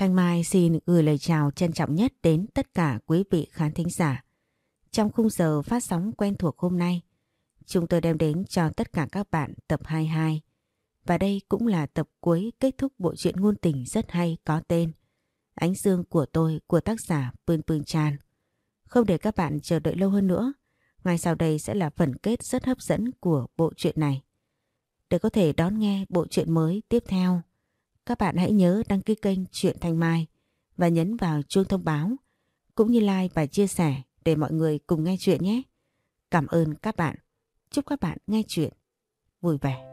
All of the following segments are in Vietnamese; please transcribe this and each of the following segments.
Thanh Mai xin gửi lời chào trân trọng nhất đến tất cả quý vị khán thính giả. Trong khung giờ phát sóng quen thuộc hôm nay, chúng tôi đem đến cho tất cả các bạn tập 22. Và đây cũng là tập cuối kết thúc bộ truyện ngôn tình rất hay có tên Ánh Dương của tôi của tác giả Pương Pương Chan. Không để các bạn chờ đợi lâu hơn nữa, ngay sau đây sẽ là phần kết rất hấp dẫn của bộ truyện này. Để có thể đón nghe bộ truyện mới tiếp theo, các bạn hãy nhớ đăng ký kênh Truyện Thanh Mai và nhấn vào chuông thông báo, cũng như like và chia sẻ để mọi người cùng nghe chuyện nhé. Cảm ơn các bạn. Chúc các bạn nghe chuyện vui vẻ.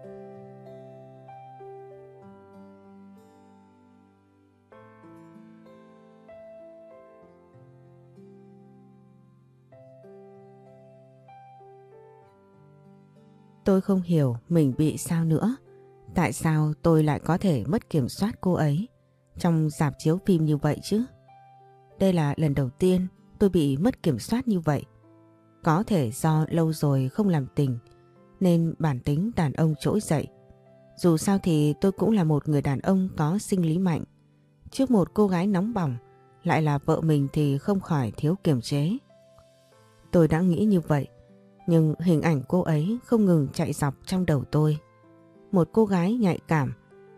Tôi không hiểu mình bị sao nữa. Tại sao tôi lại có thể mất kiểm soát cô ấy trong dạp chiếu phim như vậy chứ? Đây là lần đầu tiên tôi bị mất kiểm soát như vậy. Có thể do lâu rồi không làm tình, nên bản tính đàn ông trỗi dậy. Dù sao thì tôi cũng là một người đàn ông có sinh lý mạnh. Trước một cô gái nóng bỏng, lại là vợ mình thì không khỏi thiếu kiềm chế. Tôi đã nghĩ như vậy, nhưng hình ảnh cô ấy không ngừng chạy dọc trong đầu tôi. Một cô gái nhạy cảm,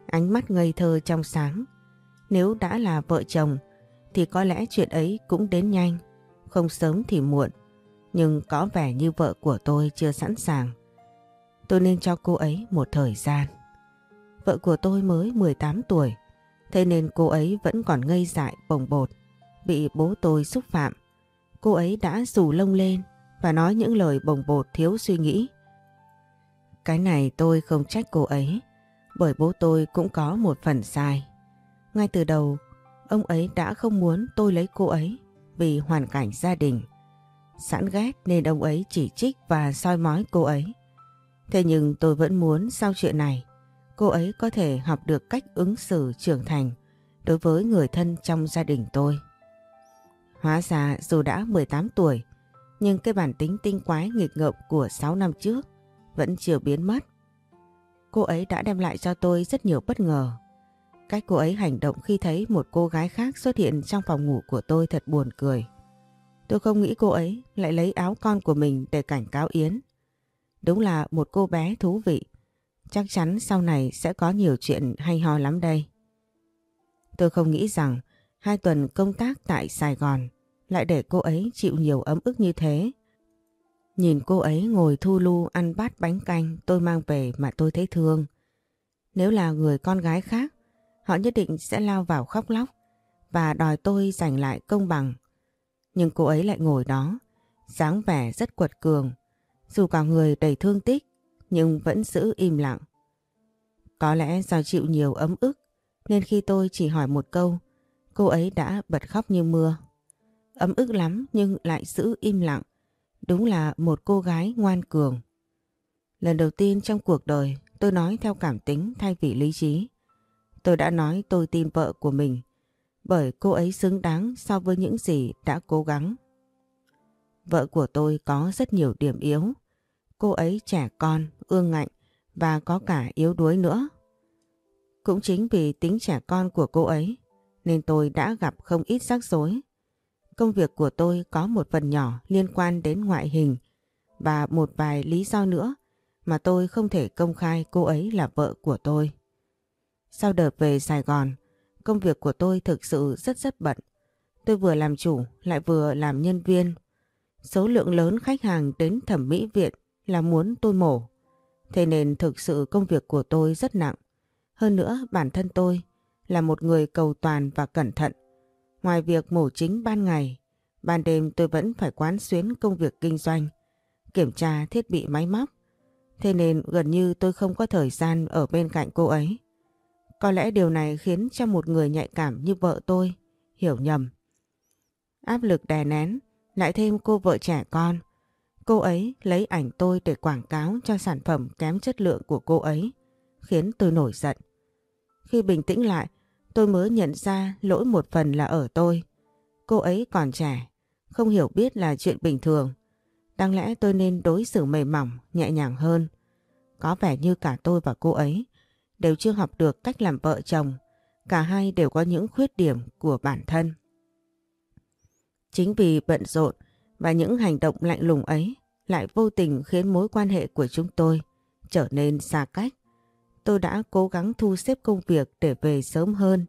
ánh mắt ngây thơ trong sáng. Nếu đã là vợ chồng thì có lẽ chuyện ấy cũng đến nhanh, không sớm thì muộn. Nhưng có vẻ như vợ của tôi chưa sẵn sàng. Tôi nên cho cô ấy một thời gian. Vợ của tôi mới 18 tuổi, thế nên cô ấy vẫn còn ngây dại bồng bột, bị bố tôi xúc phạm. Cô ấy đã rủ lông lên và nói những lời bồng bột thiếu suy nghĩ. Cái này tôi không trách cô ấy, bởi bố tôi cũng có một phần sai. Ngay từ đầu, ông ấy đã không muốn tôi lấy cô ấy vì hoàn cảnh gia đình. Sẵn ghét nên ông ấy chỉ trích và soi mói cô ấy. Thế nhưng tôi vẫn muốn sau chuyện này, cô ấy có thể học được cách ứng xử trưởng thành đối với người thân trong gia đình tôi. Hóa ra dù đã 18 tuổi, nhưng cái bản tính tinh quái nghịch ngợm của 6 năm trước vẫn chưa biến mất. Cô ấy đã đem lại cho tôi rất nhiều bất ngờ. Cách cô ấy hành động khi thấy một cô gái khác xuất hiện trong phòng ngủ của tôi thật buồn cười. Tôi không nghĩ cô ấy lại lấy áo con của mình để cảnh cáo Yến. Đúng là một cô bé thú vị. Chắc chắn sau này sẽ có nhiều chuyện hay ho lắm đây. Tôi không nghĩ rằng hai tuần công tác tại Sài Gòn lại để cô ấy chịu nhiều ấm ức như thế. Nhìn cô ấy ngồi thu lu ăn bát bánh canh tôi mang về mà tôi thấy thương. Nếu là người con gái khác, họ nhất định sẽ lao vào khóc lóc và đòi tôi giành lại công bằng. Nhưng cô ấy lại ngồi đó, dáng vẻ rất quật cường, dù cả người đầy thương tích nhưng vẫn giữ im lặng. Có lẽ do chịu nhiều ấm ức nên khi tôi chỉ hỏi một câu, cô ấy đã bật khóc như mưa. Ấm ức lắm nhưng lại giữ im lặng. Đúng là một cô gái ngoan cường. Lần đầu tiên trong cuộc đời tôi nói theo cảm tính thay vì lý trí. Tôi đã nói tôi tin vợ của mình bởi cô ấy xứng đáng so với những gì đã cố gắng. Vợ của tôi có rất nhiều điểm yếu. Cô ấy trẻ con, ương ngạnh và có cả yếu đuối nữa. Cũng chính vì tính trẻ con của cô ấy nên tôi đã gặp không ít rắc rối Công việc của tôi có một phần nhỏ liên quan đến ngoại hình và một vài lý do nữa mà tôi không thể công khai cô ấy là vợ của tôi. Sau đợt về Sài Gòn, công việc của tôi thực sự rất rất bận. Tôi vừa làm chủ lại vừa làm nhân viên. Số lượng lớn khách hàng đến thẩm mỹ viện là muốn tôi mổ. Thế nên thực sự công việc của tôi rất nặng. Hơn nữa bản thân tôi là một người cầu toàn và cẩn thận. Ngoài việc mổ chính ban ngày, ban đêm tôi vẫn phải quán xuyến công việc kinh doanh, kiểm tra thiết bị máy móc. Thế nên gần như tôi không có thời gian ở bên cạnh cô ấy. Có lẽ điều này khiến cho một người nhạy cảm như vợ tôi hiểu nhầm. Áp lực đè nén, lại thêm cô vợ trẻ con. Cô ấy lấy ảnh tôi để quảng cáo cho sản phẩm kém chất lượng của cô ấy, khiến tôi nổi giận. Khi bình tĩnh lại, Tôi mới nhận ra lỗi một phần là ở tôi. Cô ấy còn trẻ, không hiểu biết là chuyện bình thường. Đáng lẽ tôi nên đối xử mềm mỏng, nhẹ nhàng hơn. Có vẻ như cả tôi và cô ấy đều chưa học được cách làm vợ chồng, Cả hai đều có những khuyết điểm của bản thân. Chính vì bận rộn và những hành động lạnh lùng ấy lại vô tình khiến mối quan hệ của chúng tôi trở nên xa cách. Tôi đã cố gắng thu xếp công việc để về sớm hơn,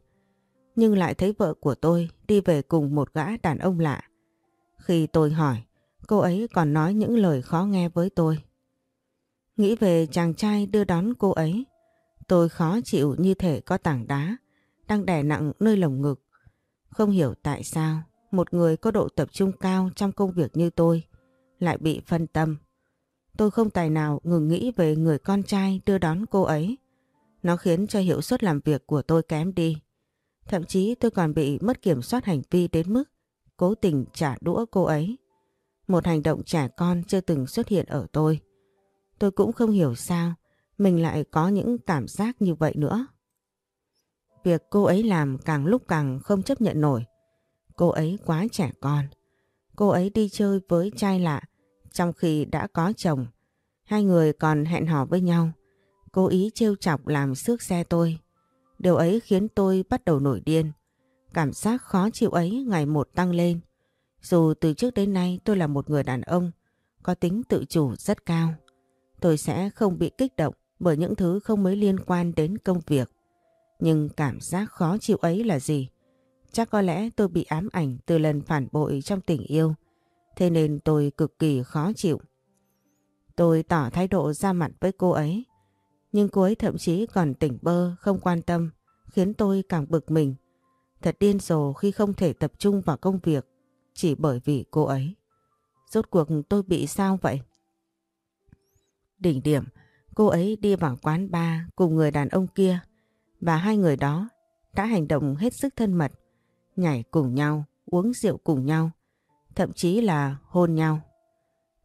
nhưng lại thấy vợ của tôi đi về cùng một gã đàn ông lạ. Khi tôi hỏi, cô ấy còn nói những lời khó nghe với tôi. Nghĩ về chàng trai đưa đón cô ấy, tôi khó chịu như thể có tảng đá đang đè nặng nơi lồng ngực. Không hiểu tại sao một người có độ tập trung cao trong công việc như tôi lại bị phân tâm. Tôi không tài nào ngừng nghĩ về người con trai đưa đón cô ấy. Nó khiến cho hiệu suất làm việc của tôi kém đi. Thậm chí tôi còn bị mất kiểm soát hành vi đến mức cố tình trả đũa cô ấy. Một hành động trẻ con chưa từng xuất hiện ở tôi. Tôi cũng không hiểu sao mình lại có những cảm giác như vậy nữa. Việc cô ấy làm càng lúc càng không chấp nhận nổi. Cô ấy quá trẻ con. Cô ấy đi chơi với trai lạ trong khi đã có chồng. Hai người còn hẹn hò với nhau. Cố ý trêu chọc làm xước xe tôi. Điều ấy khiến tôi bắt đầu nổi điên. Cảm giác khó chịu ấy ngày một tăng lên. Dù từ trước đến nay tôi là một người đàn ông, có tính tự chủ rất cao. Tôi sẽ không bị kích động bởi những thứ không mấy liên quan đến công việc. Nhưng cảm giác khó chịu ấy là gì? Chắc có lẽ tôi bị ám ảnh từ lần phản bội trong tình yêu. Thế nên tôi cực kỳ khó chịu. Tôi tỏ thái độ ra mặt với cô ấy. Nhưng cô ấy thậm chí còn tỉnh bơ, không quan tâm, khiến tôi càng bực mình. Thật điên rồ khi không thể tập trung vào công việc chỉ bởi vì cô ấy. Rốt cuộc tôi bị sao vậy? Đỉnh điểm, cô ấy đi vào quán bar cùng người đàn ông kia và hai người đó đã hành động hết sức thân mật, nhảy cùng nhau, uống rượu cùng nhau, thậm chí là hôn nhau.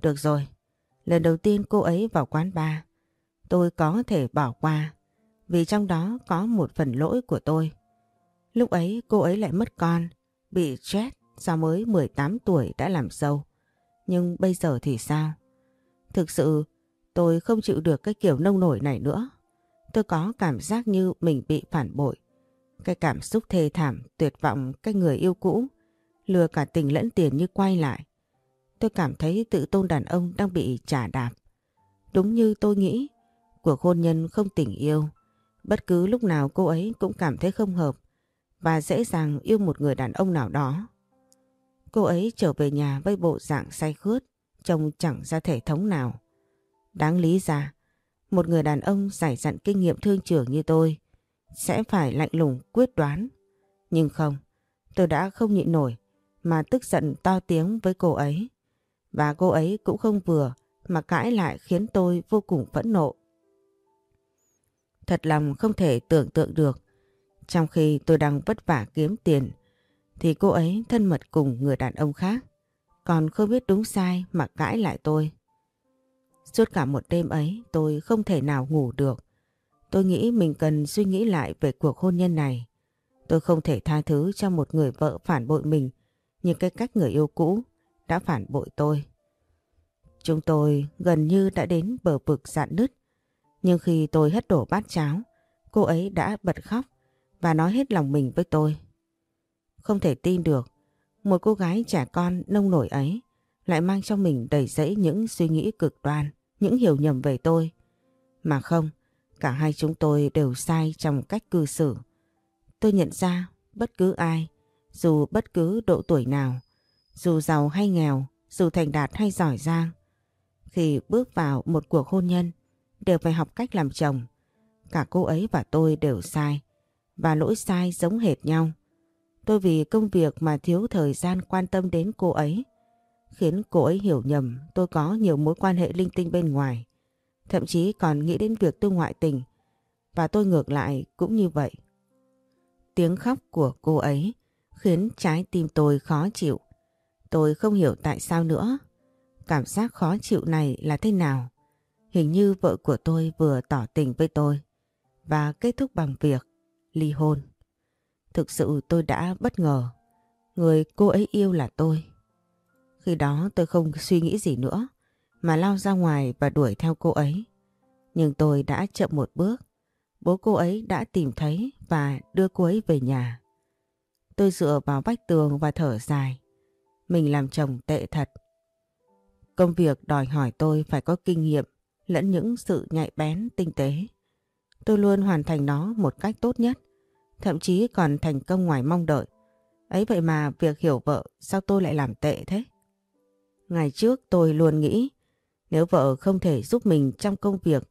Được rồi, lần đầu tiên cô ấy vào quán bar, tôi có thể bỏ qua vì trong đó có một phần lỗi của tôi. Lúc ấy cô ấy lại mất con, bị chết do mới 18 tuổi đã làm sâu. Nhưng bây giờ thì sao? Thực sự tôi không chịu được cái kiểu nông nổi này nữa. Tôi có cảm giác như mình bị phản bội. Cái cảm xúc thê thảm, tuyệt vọng cái người yêu cũ, lừa cả tình lẫn tiền như quay lại. Tôi cảm thấy tự tôn đàn ông đang bị trả đạp. Đúng như tôi nghĩ, cuộc hôn nhân không tình yêu. Bất cứ lúc nào cô ấy cũng cảm thấy không hợp và dễ dàng yêu một người đàn ông nào đó. Cô ấy trở về nhà với bộ dạng say khướt, trông chẳng ra thể thống nào. Đáng lý ra, một người đàn ông giải dặn kinh nghiệm thương trưởng như tôi sẽ phải lạnh lùng quyết đoán. Nhưng không, tôi đã không nhịn nổi mà tức giận to tiếng với cô ấy. Và cô ấy cũng không vừa mà cãi lại khiến tôi vô cùng phẫn nộ. Thật lòng không thể tưởng tượng được. Trong khi tôi đang vất vả kiếm tiền, thì cô ấy thân mật cùng người đàn ông khác. Còn không biết đúng sai mà cãi lại tôi. Suốt cả một đêm ấy, tôi không thể nào ngủ được. Tôi nghĩ mình cần suy nghĩ lại về cuộc hôn nhân này. Tôi không thể tha thứ cho một người vợ phản bội mình, như cái cách người yêu cũ đã phản bội tôi. Chúng tôi gần như đã đến bờ vực dạn nứt. Nhưng khi tôi hất đổ bát cháo, cô ấy đã bật khóc và nói hết lòng mình với tôi. Không thể tin được, một cô gái trẻ con nông nổi ấy lại mang trong mình đầy rẫy những suy nghĩ cực đoan, những hiểu nhầm về tôi. Mà không, cả hai chúng tôi đều sai trong cách cư xử. Tôi nhận ra bất cứ ai, dù bất cứ độ tuổi nào, dù giàu hay nghèo, dù thành đạt hay giỏi giang, khi bước vào một cuộc hôn nhân đều phải học cách làm chồng. Cả cô ấy và tôi đều sai, và lỗi sai giống hệt nhau. Tôi vì công việc mà thiếu thời gian quan tâm đến cô ấy, khiến cô ấy hiểu nhầm tôi có nhiều mối quan hệ linh tinh bên ngoài. Thậm chí còn nghĩ đến việc tôi ngoại tình, và tôi ngược lại cũng như vậy. Tiếng khóc của cô ấy khiến trái tim tôi khó chịu. Tôi không hiểu tại sao nữa. Cảm giác khó chịu này là thế nào? Hình như vợ của tôi vừa tỏ tình với tôi và kết thúc bằng việc ly hôn. Thực sự tôi đã bất ngờ. Người cô ấy yêu là tôi. Khi đó tôi không suy nghĩ gì nữa, mà lao ra ngoài và đuổi theo cô ấy. Nhưng tôi đã chậm một bước bố cô ấy đã tìm thấy và đưa cô ấy về nhà. Tôi dựa vào vách tường và thở dài. Mình làm chồng tệ thật. Công việc đòi hỏi tôi phải có kinh nghiệm lẫn những sự nhạy bén tinh tế. Tôi luôn hoàn thành nó một cách tốt nhất, thậm chí còn thành công ngoài mong đợi. Ấy vậy mà việc hiểu vợ sao tôi lại làm tệ thế? Ngày trước tôi luôn nghĩ nếu vợ không thể giúp mình trong công việc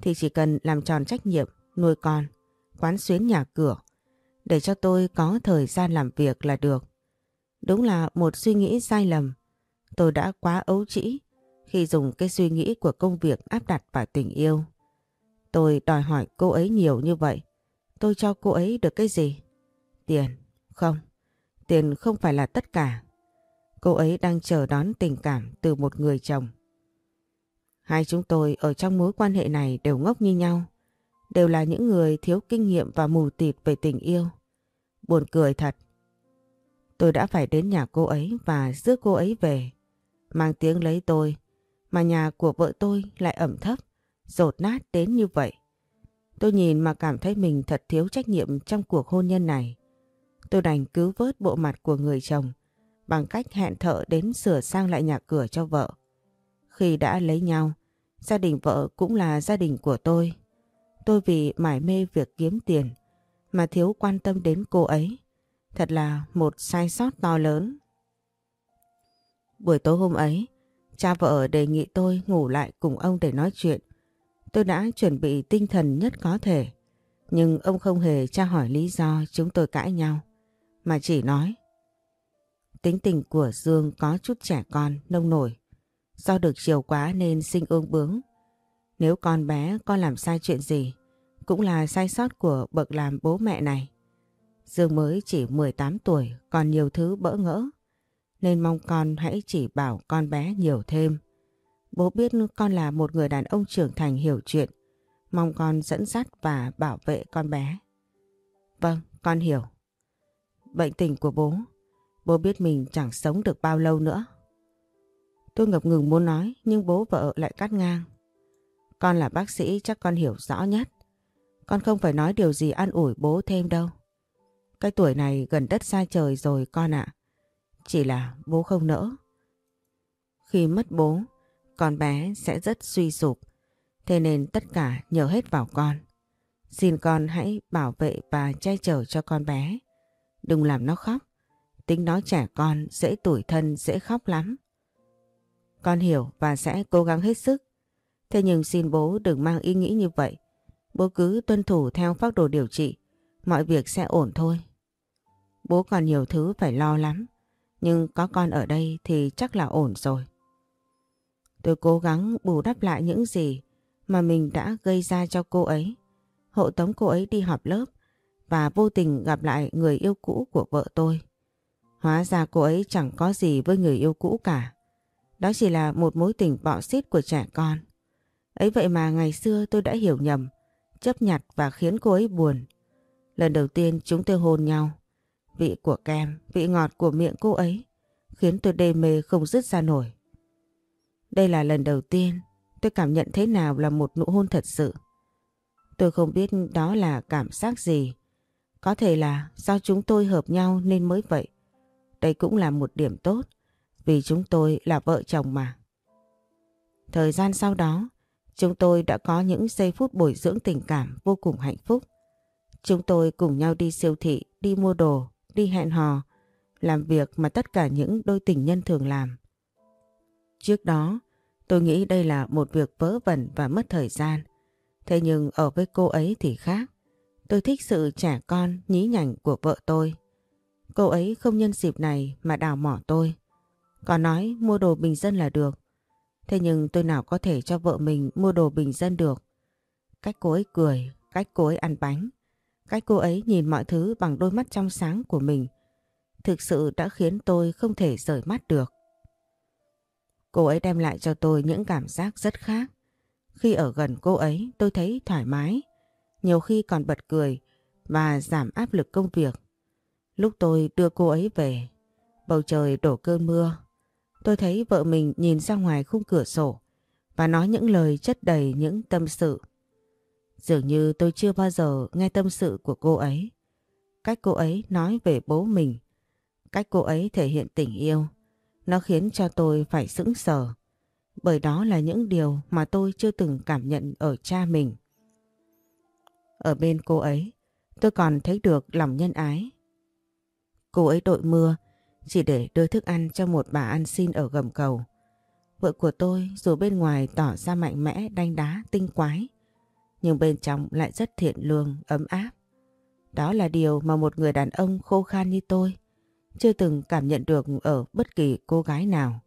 thì chỉ cần làm tròn trách nhiệm, nuôi con, quán xuyến nhà cửa để cho tôi có thời gian làm việc là được. Đúng là một suy nghĩ sai lầm. Tôi đã quá ấu trĩ khi dùng cái suy nghĩ của công việc áp đặt vào tình yêu. Tôi đòi hỏi cô ấy nhiều như vậy. Tôi cho cô ấy được cái gì? Tiền? Không. Tiền không phải là tất cả. Cô ấy đang chờ đón tình cảm từ một người chồng. Hai chúng tôi ở trong mối quan hệ này đều ngốc như nhau. Đều là những người thiếu kinh nghiệm và mù tịt về tình yêu. Buồn cười thật. Tôi đã phải đến nhà cô ấy và rước cô ấy về. Mang tiếng lấy tôi. Mà nhà của vợ tôi lại ẩm thấp, rột nát đến như vậy. Tôi nhìn mà cảm thấy mình thật thiếu trách nhiệm trong cuộc hôn nhân này. Tôi đành cứu vớt bộ mặt của người chồng bằng cách hẹn thợ đến sửa sang lại nhà cửa cho vợ. Khi đã lấy nhau, gia đình vợ cũng là gia đình của tôi. Tôi vì mải mê việc kiếm tiền mà thiếu quan tâm đến cô ấy. Thật là một sai sót to lớn. Buổi tối hôm ấy, cha vợ đề nghị tôi ngủ lại cùng ông để nói chuyện. Tôi đã chuẩn bị tinh thần nhất có thể. Nhưng ông không hề tra hỏi lý do chúng tôi cãi nhau. Mà chỉ nói. Tính tình của Dương có chút trẻ con, nông nổi. Do được chiều quá nên sinh ương bướng. Nếu con bé con làm sai chuyện gì, cũng là sai sót của bậc làm bố mẹ này. Dương mới chỉ 18 tuổi, còn nhiều thứ bỡ ngỡ. Nên mong con hãy chỉ bảo con bé nhiều thêm. Bố biết con là một người đàn ông trưởng thành hiểu chuyện. Mong con dẫn dắt và bảo vệ con bé. Vâng, con hiểu. Bệnh tình của bố, bố biết mình chẳng sống được bao lâu nữa. Tôi ngập ngừng muốn nói nhưng bố vợ lại cắt ngang. Con là bác sĩ chắc con hiểu rõ nhất. Con không phải nói điều gì an ủi bố thêm đâu. Cái tuổi này gần đất xa trời rồi con ạ. Chỉ là bố không nỡ. Khi mất bố, con bé sẽ rất suy sụp. Thế nên tất cả nhờ hết vào con. Xin con hãy bảo vệ và che chở cho con bé. Đừng làm nó khóc. Tính nó trẻ con, dễ tủi thân, dễ khóc lắm. Con hiểu và sẽ cố gắng hết sức. Thế nhưng xin bố đừng mang ý nghĩ như vậy. Bố cứ tuân thủ theo phác đồ điều trị. Mọi việc sẽ ổn thôi. Bố còn nhiều thứ phải lo lắm. Nhưng có con ở đây thì chắc là ổn rồi. Tôi cố gắng bù đắp lại những gì mà mình đã gây ra cho cô ấy. Hộ tống cô ấy đi họp lớp và vô tình gặp lại người yêu cũ của vợ tôi. Hóa ra cô ấy chẳng có gì với người yêu cũ cả. Đó chỉ là một mối tình bọ xít của trẻ con. Ấy vậy mà ngày xưa tôi đã hiểu nhầm, chấp nhặt và khiến cô ấy buồn. Lần đầu tiên chúng tôi hôn nhau. Vị của kem, vị ngọt của miệng cô ấy khiến tôi đê mê không dứt ra nổi. Đây là lần đầu tiên tôi cảm nhận thế nào là một nụ hôn thật sự. Tôi không biết đó là cảm giác gì. Có thể là do chúng tôi hợp nhau nên mới vậy. Đây cũng là một điểm tốt vì chúng tôi là vợ chồng mà. Thời gian sau đó, chúng tôi đã có những giây phút bồi dưỡng tình cảm vô cùng hạnh phúc. Chúng tôi cùng nhau đi siêu thị, đi mua đồ, đi hẹn hò, làm việc mà tất cả những đôi tình nhân thường làm. Trước đó, tôi nghĩ đây là một việc vớ vẩn và mất thời gian. Thế nhưng ở với cô ấy thì khác. Tôi thích sự trẻ con, nhí nhảnh của vợ tôi. Cô ấy không nhân dịp này mà đào mỏ tôi. Còn nói mua đồ bình dân là được. Thế nhưng tôi nào có thể cho vợ mình mua đồ bình dân được. Cách cô ấy cười, cách cô ấy ăn bánh, cách cô ấy nhìn mọi thứ bằng đôi mắt trong sáng của mình thực sự đã khiến tôi không thể rời mắt được. Cô ấy đem lại cho tôi những cảm giác rất khác. Khi ở gần cô ấy tôi thấy thoải mái, nhiều khi còn bật cười và giảm áp lực công việc. Lúc tôi đưa cô ấy về, bầu trời đổ cơn mưa. Tôi thấy vợ mình nhìn ra ngoài khung cửa sổ và nói những lời chất đầy những tâm sự. Dường như tôi chưa bao giờ nghe tâm sự của cô ấy. Cách cô ấy nói về bố mình, cách cô ấy thể hiện tình yêu, nó khiến cho tôi phải sững sờ. Bởi đó là những điều mà tôi chưa từng cảm nhận ở cha mình. Ở bên cô ấy, tôi còn thấy được lòng nhân ái. Cô ấy đội mưa chỉ để đưa thức ăn cho một bà ăn xin ở gầm cầu. Vợ của tôi dù bên ngoài tỏ ra mạnh mẽ, đanh đá, tinh quái, nhưng bên trong lại rất thiện lương, ấm áp. Đó là điều mà một người đàn ông khô khan như tôi chưa từng cảm nhận được ở bất kỳ cô gái nào.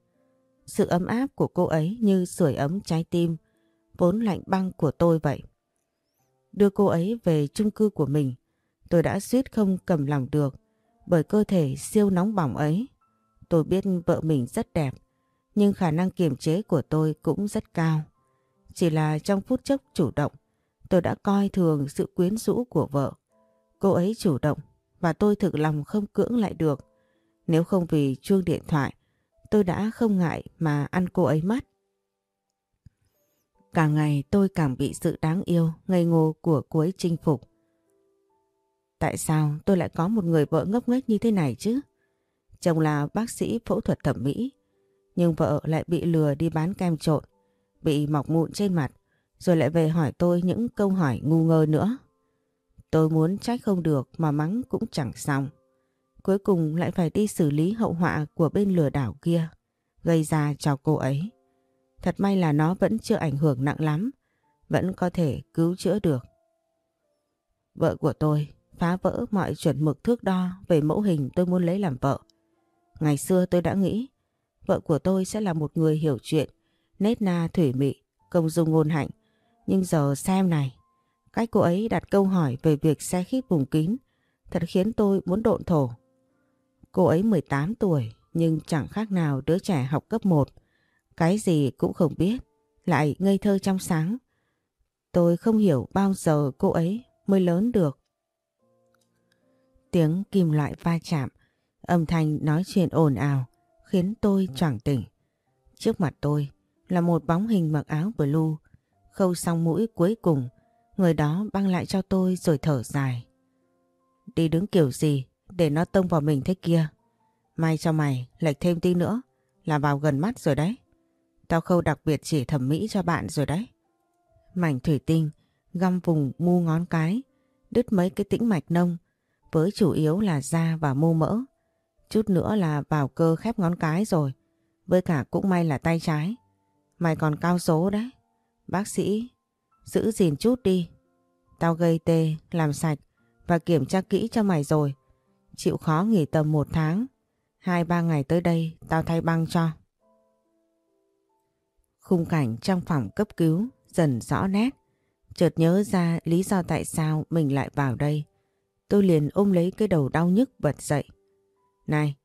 Sự ấm áp của cô ấy như sưởi ấm trái tim, vốn lạnh băng của tôi vậy. Đưa cô ấy về chung cư của mình, tôi đã suýt không cầm lòng được bởi cơ thể siêu nóng bỏng ấy. Tôi biết vợ mình rất đẹp, nhưng khả năng kiềm chế của tôi cũng rất cao. Chỉ là trong phút chốc chủ động, tôi đã coi thường sự quyến rũ của vợ. Cô ấy chủ động và tôi thực lòng không cưỡng lại được. Nếu không vì chuông điện thoại, tôi đã không ngại mà ăn cô ấy mất. Càng ngày tôi càng bị sự đáng yêu, ngây ngô của cô ấy chinh phục. Tại sao tôi lại có một người vợ ngốc nghếch như thế này chứ? Chồng là bác sĩ phẫu thuật thẩm mỹ, nhưng vợ lại bị lừa đi bán kem trộn, bị mọc mụn trên mặt, rồi lại về hỏi tôi những câu hỏi ngu ngơ nữa. Tôi muốn trách không được mà mắng cũng chẳng xong. Cuối cùng lại phải đi xử lý hậu họa của bên lừa đảo kia, gây ra cho cô ấy. Thật may là nó vẫn chưa ảnh hưởng nặng lắm, vẫn có thể cứu chữa được. Vợ của tôi phá vỡ mọi chuẩn mực thước đo về mẫu hình tôi muốn lấy làm vợ. Ngày xưa tôi đã nghĩ vợ của tôi sẽ là một người hiểu chuyện, nết na thủy mị, công dung ngôn hạnh. Nhưng giờ xem này, cách cô ấy đặt câu hỏi về việc xe khít vùng kín thật khiến tôi muốn độn thổ. Cô ấy 18 tuổi nhưng chẳng khác nào đứa trẻ học cấp 1. Cái gì cũng không biết, lại ngây thơ trong sáng. Tôi không hiểu bao giờ cô ấy mới lớn được. Tiếng kim loại va chạm, âm thanh nói chuyện ồn ào khiến tôi choàng tỉnh. Trước mặt tôi là một bóng hình mặc áo blue, khâu xong mũi cuối cùng, người đó băng lại cho tôi rồi thở dài. Đi đứng kiểu gì để nó tông vào mình thế kia. May cho mày lệch thêm tí nữa là vào gần mắt rồi đấy. Tao khâu đặc biệt chỉ thẩm mỹ cho bạn rồi đấy. Mảnh thủy tinh găm vùng mu ngón cái, đứt mấy cái tĩnh mạch nông với chủ yếu là da và mô mỡ. Chút nữa là vào cơ khép ngón cái rồi. Với cả cũng may là tay trái. Mày còn cao số đấy. Bác sĩ, giữ gìn chút đi. Tao gây tê, làm sạch và kiểm tra kỹ cho mày rồi. Chịu khó nghỉ tầm một tháng. Hai ba ngày tới đây tao thay băng cho. Khung cảnh trong phòng cấp cứu dần rõ nét. Chợt nhớ ra lý do tại sao mình lại vào đây. Tôi liền ôm lấy cái đầu đau nhức bật dậy. Này,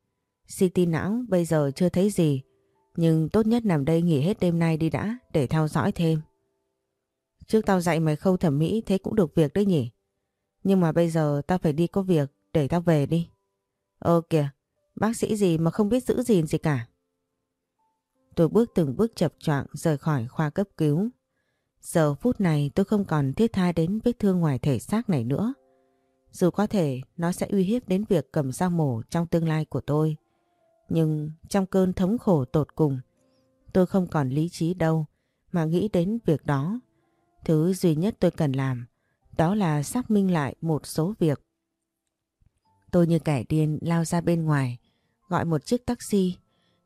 CT não bây giờ chưa thấy gì, nhưng tốt nhất nằm đây nghỉ hết đêm nay đi đã để theo dõi thêm. Trước tao dạy mày khâu thẩm mỹ thế cũng được việc đấy nhỉ. Nhưng mà bây giờ tao phải đi có việc để tao về đi. Ơ kìa, bác sĩ gì mà không biết giữ gìn gì cả. Tôi bước từng bước chập choạng rời khỏi khoa cấp cứu. Giờ phút này tôi không còn thiết tha đến vết thương ngoài thể xác này nữa. Dù có thể nó sẽ uy hiếp đến việc cầm dao mổ trong tương lai của tôi. Nhưng trong cơn thống khổ tột cùng, tôi không còn lý trí đâu mà nghĩ đến việc đó. Thứ duy nhất tôi cần làm đó là xác minh lại một số việc. Tôi như kẻ điên lao ra bên ngoài, gọi một chiếc taxi,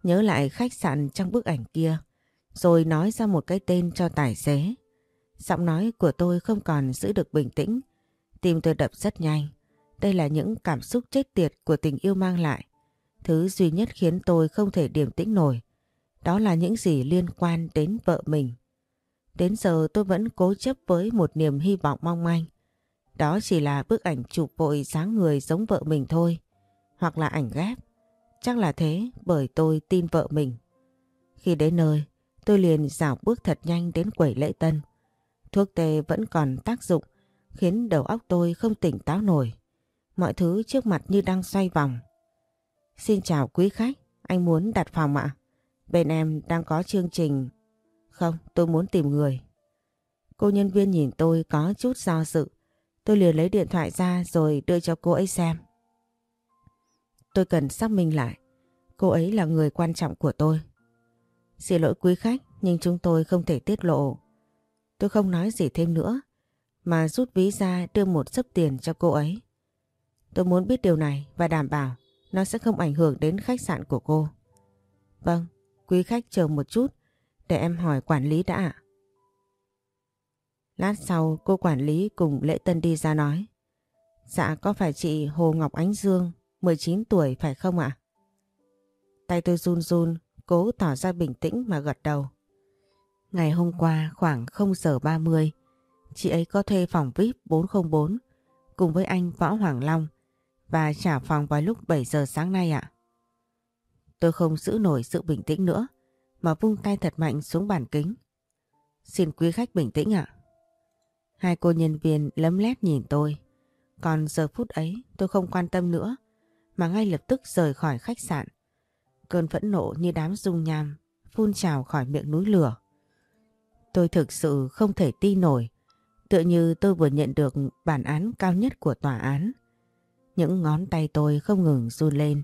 nhớ lại khách sạn trong bức ảnh kia, rồi nói ra một cái tên cho tài xế. Giọng nói của tôi không còn giữ được bình tĩnh, Tim tôi đập rất nhanh. Đây là những cảm xúc chết tiệt của tình yêu mang lại. Thứ duy nhất khiến tôi không thể điềm tĩnh nổi. Đó là những gì liên quan đến vợ mình. Đến giờ tôi vẫn cố chấp với một niềm hy vọng mong manh. Đó chỉ là bức ảnh chụp vội dáng người giống vợ mình thôi. Hoặc là ảnh ghép. Chắc là thế bởi tôi tin vợ mình. Khi đến nơi, tôi liền dạo bước thật nhanh đến quầy lễ tân. Thuốc tê vẫn còn tác dụng khiến đầu óc tôi không tỉnh táo nổi. Mọi thứ trước mặt như đang xoay vòng. Xin chào quý khách, anh muốn đặt phòng ạ? Bên em đang có chương trình... Không, tôi muốn tìm người. Cô nhân viên nhìn tôi có chút do dự. Tôi liền lấy điện thoại ra rồi đưa cho cô ấy xem. Tôi cần xác minh lại. Cô ấy là người quan trọng của tôi. Xin lỗi quý khách nhưng chúng tôi không thể tiết lộ. Tôi không nói gì thêm nữa mà rút ví ra đưa một sấp tiền cho cô ấy. Tôi muốn biết điều này và đảm bảo nó sẽ không ảnh hưởng đến khách sạn của cô. Vâng, quý khách chờ một chút để em hỏi quản lý đã ạ. Lát sau, cô quản lý cùng Lễ Tân đi ra nói. Dạ có phải chị Hồ Ngọc Ánh Dương 19 tuổi, phải không ạ? Tay tôi run run, cố tỏ ra bình tĩnh mà gật đầu. Ngày hôm qua khoảng 0 giờ 30 chị ấy có thuê phòng VIP 404 cùng với anh Võ Hoàng Long và trả phòng vào lúc 7 giờ sáng nay ạ. Tôi không giữ nổi sự bình tĩnh nữa mà vung tay thật mạnh xuống bàn kính. Xin quý khách bình tĩnh ạ. Hai cô nhân viên lấm lét nhìn tôi. Còn giờ phút ấy tôi không quan tâm nữa mà ngay lập tức rời khỏi khách sạn. Cơn phẫn nộ như đám dung nham phun trào khỏi miệng núi lửa. Tôi thực sự không thể tin nổi tựa như tôi vừa nhận được bản án cao nhất của tòa án. Những ngón tay tôi không ngừng run lên.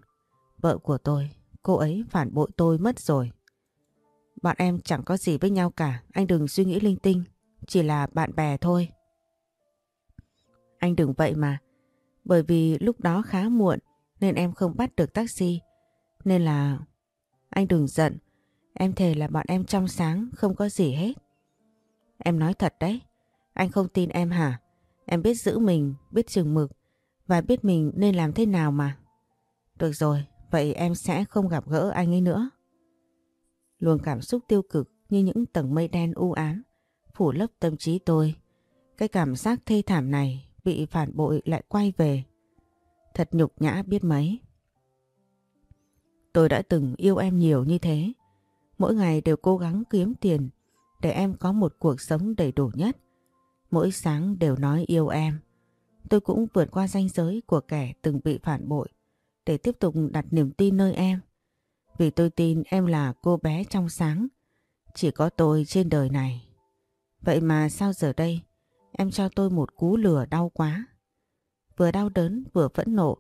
Vợ của tôi, cô ấy phản bội tôi mất rồi. Bọn em chẳng có gì với nhau cả, anh đừng suy nghĩ linh tinh, chỉ là bạn bè thôi. Anh đừng vậy mà, bởi vì lúc đó khá muộn nên em không bắt được taxi, nên là... Anh đừng giận, em thề là bọn em trong sáng, không có gì hết. Em nói thật đấy, anh không tin em hả? Em biết giữ mình, biết chừng mực và biết mình nên làm thế nào mà. Được rồi, vậy em sẽ không gặp gỡ anh ấy nữa. Luồng cảm xúc tiêu cực như những tầng mây đen u ám, phủ lấp tâm trí tôi. Cái cảm giác thê thảm này bị phản bội lại quay về. Thật nhục nhã biết mấy. Tôi đã từng yêu em nhiều như thế. Mỗi ngày đều cố gắng kiếm tiền để em có một cuộc sống đầy đủ nhất. Mỗi sáng đều nói yêu em. Tôi cũng vượt qua ranh giới của kẻ từng bị phản bội để tiếp tục đặt niềm tin nơi em. Vì tôi tin em là cô bé trong sáng. Chỉ có tôi trên đời này. Vậy mà sao giờ đây em cho tôi một cú lửa đau quá. Vừa đau đớn vừa phẫn nộ.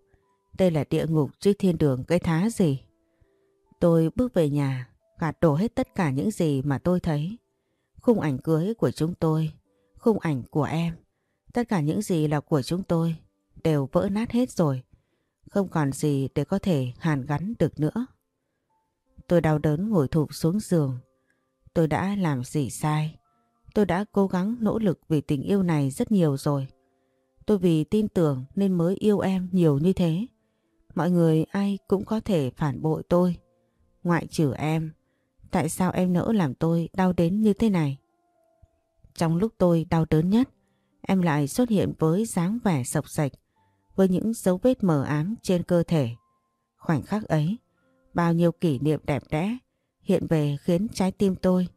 Đây là địa ngục chứ thiên đường cái thá gì. Tôi bước về nhà gạt đổ hết tất cả những gì mà tôi thấy. Khung ảnh cưới của chúng tôi, khung ảnh của em, tất cả những gì là của chúng tôi đều vỡ nát hết rồi. Không còn gì để có thể hàn gắn được nữa. Tôi đau đớn ngồi thụp xuống giường. Tôi đã làm gì sai? Tôi đã cố gắng nỗ lực vì tình yêu này rất nhiều rồi. Tôi vì tin tưởng nên mới yêu em nhiều như thế. Mọi người ai cũng có thể phản bội tôi. Ngoại trừ em. Tại sao em nỡ làm tôi đau đến như thế này? Trong lúc tôi đau đớn nhất, em lại xuất hiện với dáng vẻ sọc sạch, với những dấu vết mờ ám trên cơ thể. Khoảnh khắc ấy, bao nhiêu kỷ niệm đẹp đẽ hiện về khiến trái tim tôi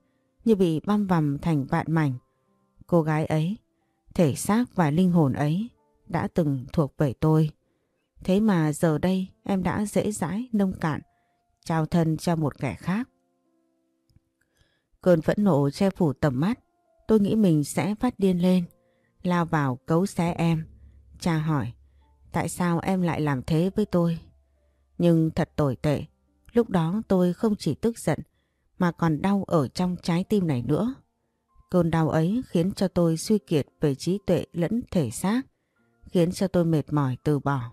như bị băm vằm thành vạn mảnh. Cô gái ấy, thể xác và linh hồn ấy đã từng thuộc về tôi. Thế mà giờ đây em đã dễ dãi nông cạn, trao thân cho một kẻ khác. Cơn phẫn nộ che phủ tầm mắt, tôi nghĩ mình sẽ phát điên lên, lao vào cấu xé em. Cha hỏi, tại sao em lại làm thế với tôi? Nhưng thật tồi tệ, lúc đó tôi không chỉ tức giận mà còn đau ở trong trái tim này nữa. Cơn đau ấy khiến cho tôi suy kiệt về trí tuệ lẫn thể xác, khiến cho tôi mệt mỏi từ bỏ.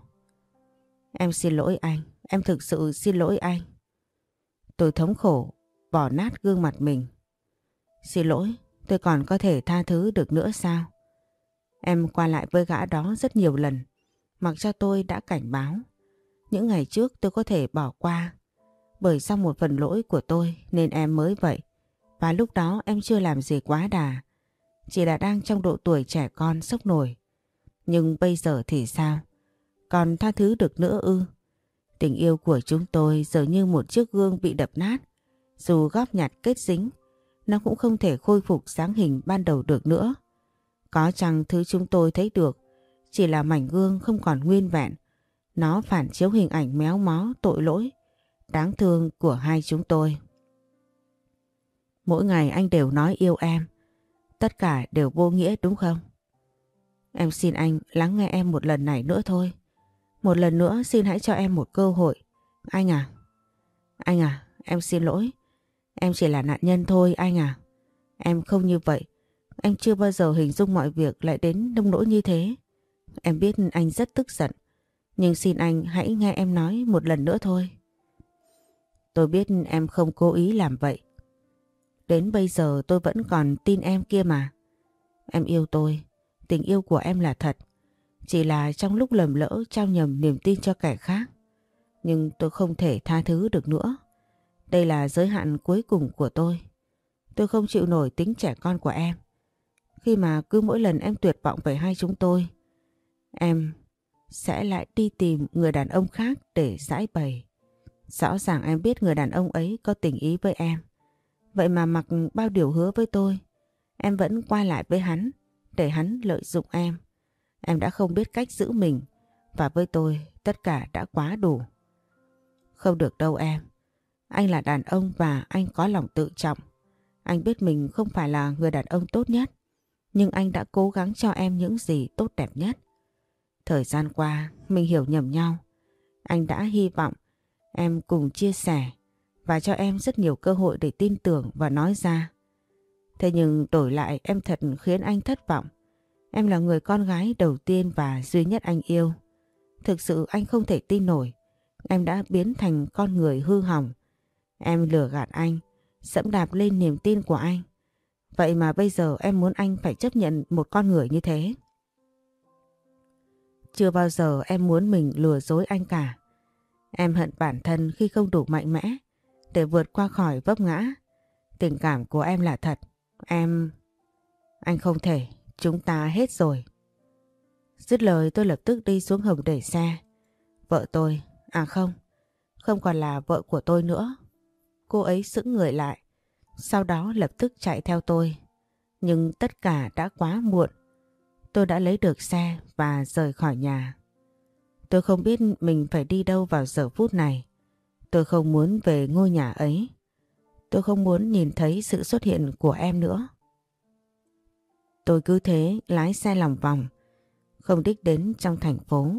Em xin lỗi anh, em thực sự xin lỗi anh. Tôi thống khổ, bỏ nát gương mặt mình. Xin lỗi, tôi còn có thể tha thứ được nữa sao? Em qua lại với gã đó rất nhiều lần, mặc cho tôi đã cảnh báo. Những ngày trước tôi có thể bỏ qua, bởi do một phần lỗi của tôi nên em mới vậy. Và lúc đó em chưa làm gì quá đà, chỉ là đang trong độ tuổi trẻ con sốc nổi. Nhưng bây giờ thì sao? Còn tha thứ được nữa ư? Tình yêu của chúng tôi giờ như một chiếc gương bị đập nát. Dù góp nhặt kết dính, nó cũng không thể khôi phục dáng hình ban đầu được nữa. Có chăng thứ chúng tôi thấy được chỉ là mảnh gương không còn nguyên vẹn. Nó phản chiếu hình ảnh méo mó tội lỗi, đáng thương của hai chúng tôi. Mỗi ngày anh đều nói yêu em. Tất cả đều vô nghĩa đúng không? Em xin anh lắng nghe em một lần này nữa thôi. Một lần nữa xin hãy cho em một cơ hội. Anh à? Anh à, em xin lỗi. Em chỉ là nạn nhân thôi anh à. Em không như vậy. Anh chưa bao giờ hình dung mọi việc lại đến nông nỗi như thế. Em biết anh rất tức giận. Nhưng xin anh hãy nghe em nói một lần nữa thôi. Tôi biết em không cố ý làm vậy. Đến bây giờ tôi vẫn còn tin em kia mà. Em yêu tôi. Tình yêu của em là thật. Chỉ là trong lúc lầm lỡ trao nhầm niềm tin cho kẻ khác. Nhưng tôi không thể tha thứ được nữa. Đây là giới hạn cuối cùng của tôi. Tôi không chịu nổi tính trẻ con của em. Khi mà cứ mỗi lần em tuyệt vọng về hai chúng tôi, em sẽ lại đi tìm người đàn ông khác để giải bày. Rõ ràng em biết người đàn ông ấy có tình ý với em. Vậy mà mặc bao điều hứa với tôi, em vẫn quay lại với hắn để hắn lợi dụng em. Em đã không biết cách giữ mình và với tôi tất cả đã quá đủ. Không được đâu em. Anh là đàn ông và anh có lòng tự trọng. Anh biết mình không phải là người đàn ông tốt nhất, nhưng anh đã cố gắng cho em những gì tốt đẹp nhất. Thời gian qua, mình hiểu nhầm nhau. Anh đã hy vọng em cùng chia sẻ và cho em rất nhiều cơ hội để tin tưởng và nói ra. Thế nhưng đổi lại em thật khiến anh thất vọng. Em là người con gái đầu tiên và duy nhất anh yêu. Thực sự anh không thể tin nổi. Em đã biến thành con người hư hỏng. Em lừa gạt anh, sẫm đạp lên niềm tin của anh. Vậy mà bây giờ em muốn anh phải chấp nhận một con người như thế. Chưa bao giờ em muốn mình lừa dối anh cả. Em hận bản thân khi không đủ mạnh mẽ để vượt qua khỏi vấp ngã. Tình cảm của em là thật. Em... Anh không thể. Chúng ta hết rồi. Dứt lời tôi lập tức đi xuống hầm để xe. Vợ tôi, à không, không còn là vợ của tôi nữa. Cô ấy sững người lại, sau đó lập tức chạy theo tôi. Nhưng tất cả đã quá muộn. Tôi đã lấy được xe và rời khỏi nhà. Tôi không biết mình phải đi đâu vào giờ phút này. Tôi không muốn về ngôi nhà ấy. Tôi không muốn nhìn thấy sự xuất hiện của em nữa. Tôi cứ thế lái xe lòng vòng, không đích đến trong thành phố.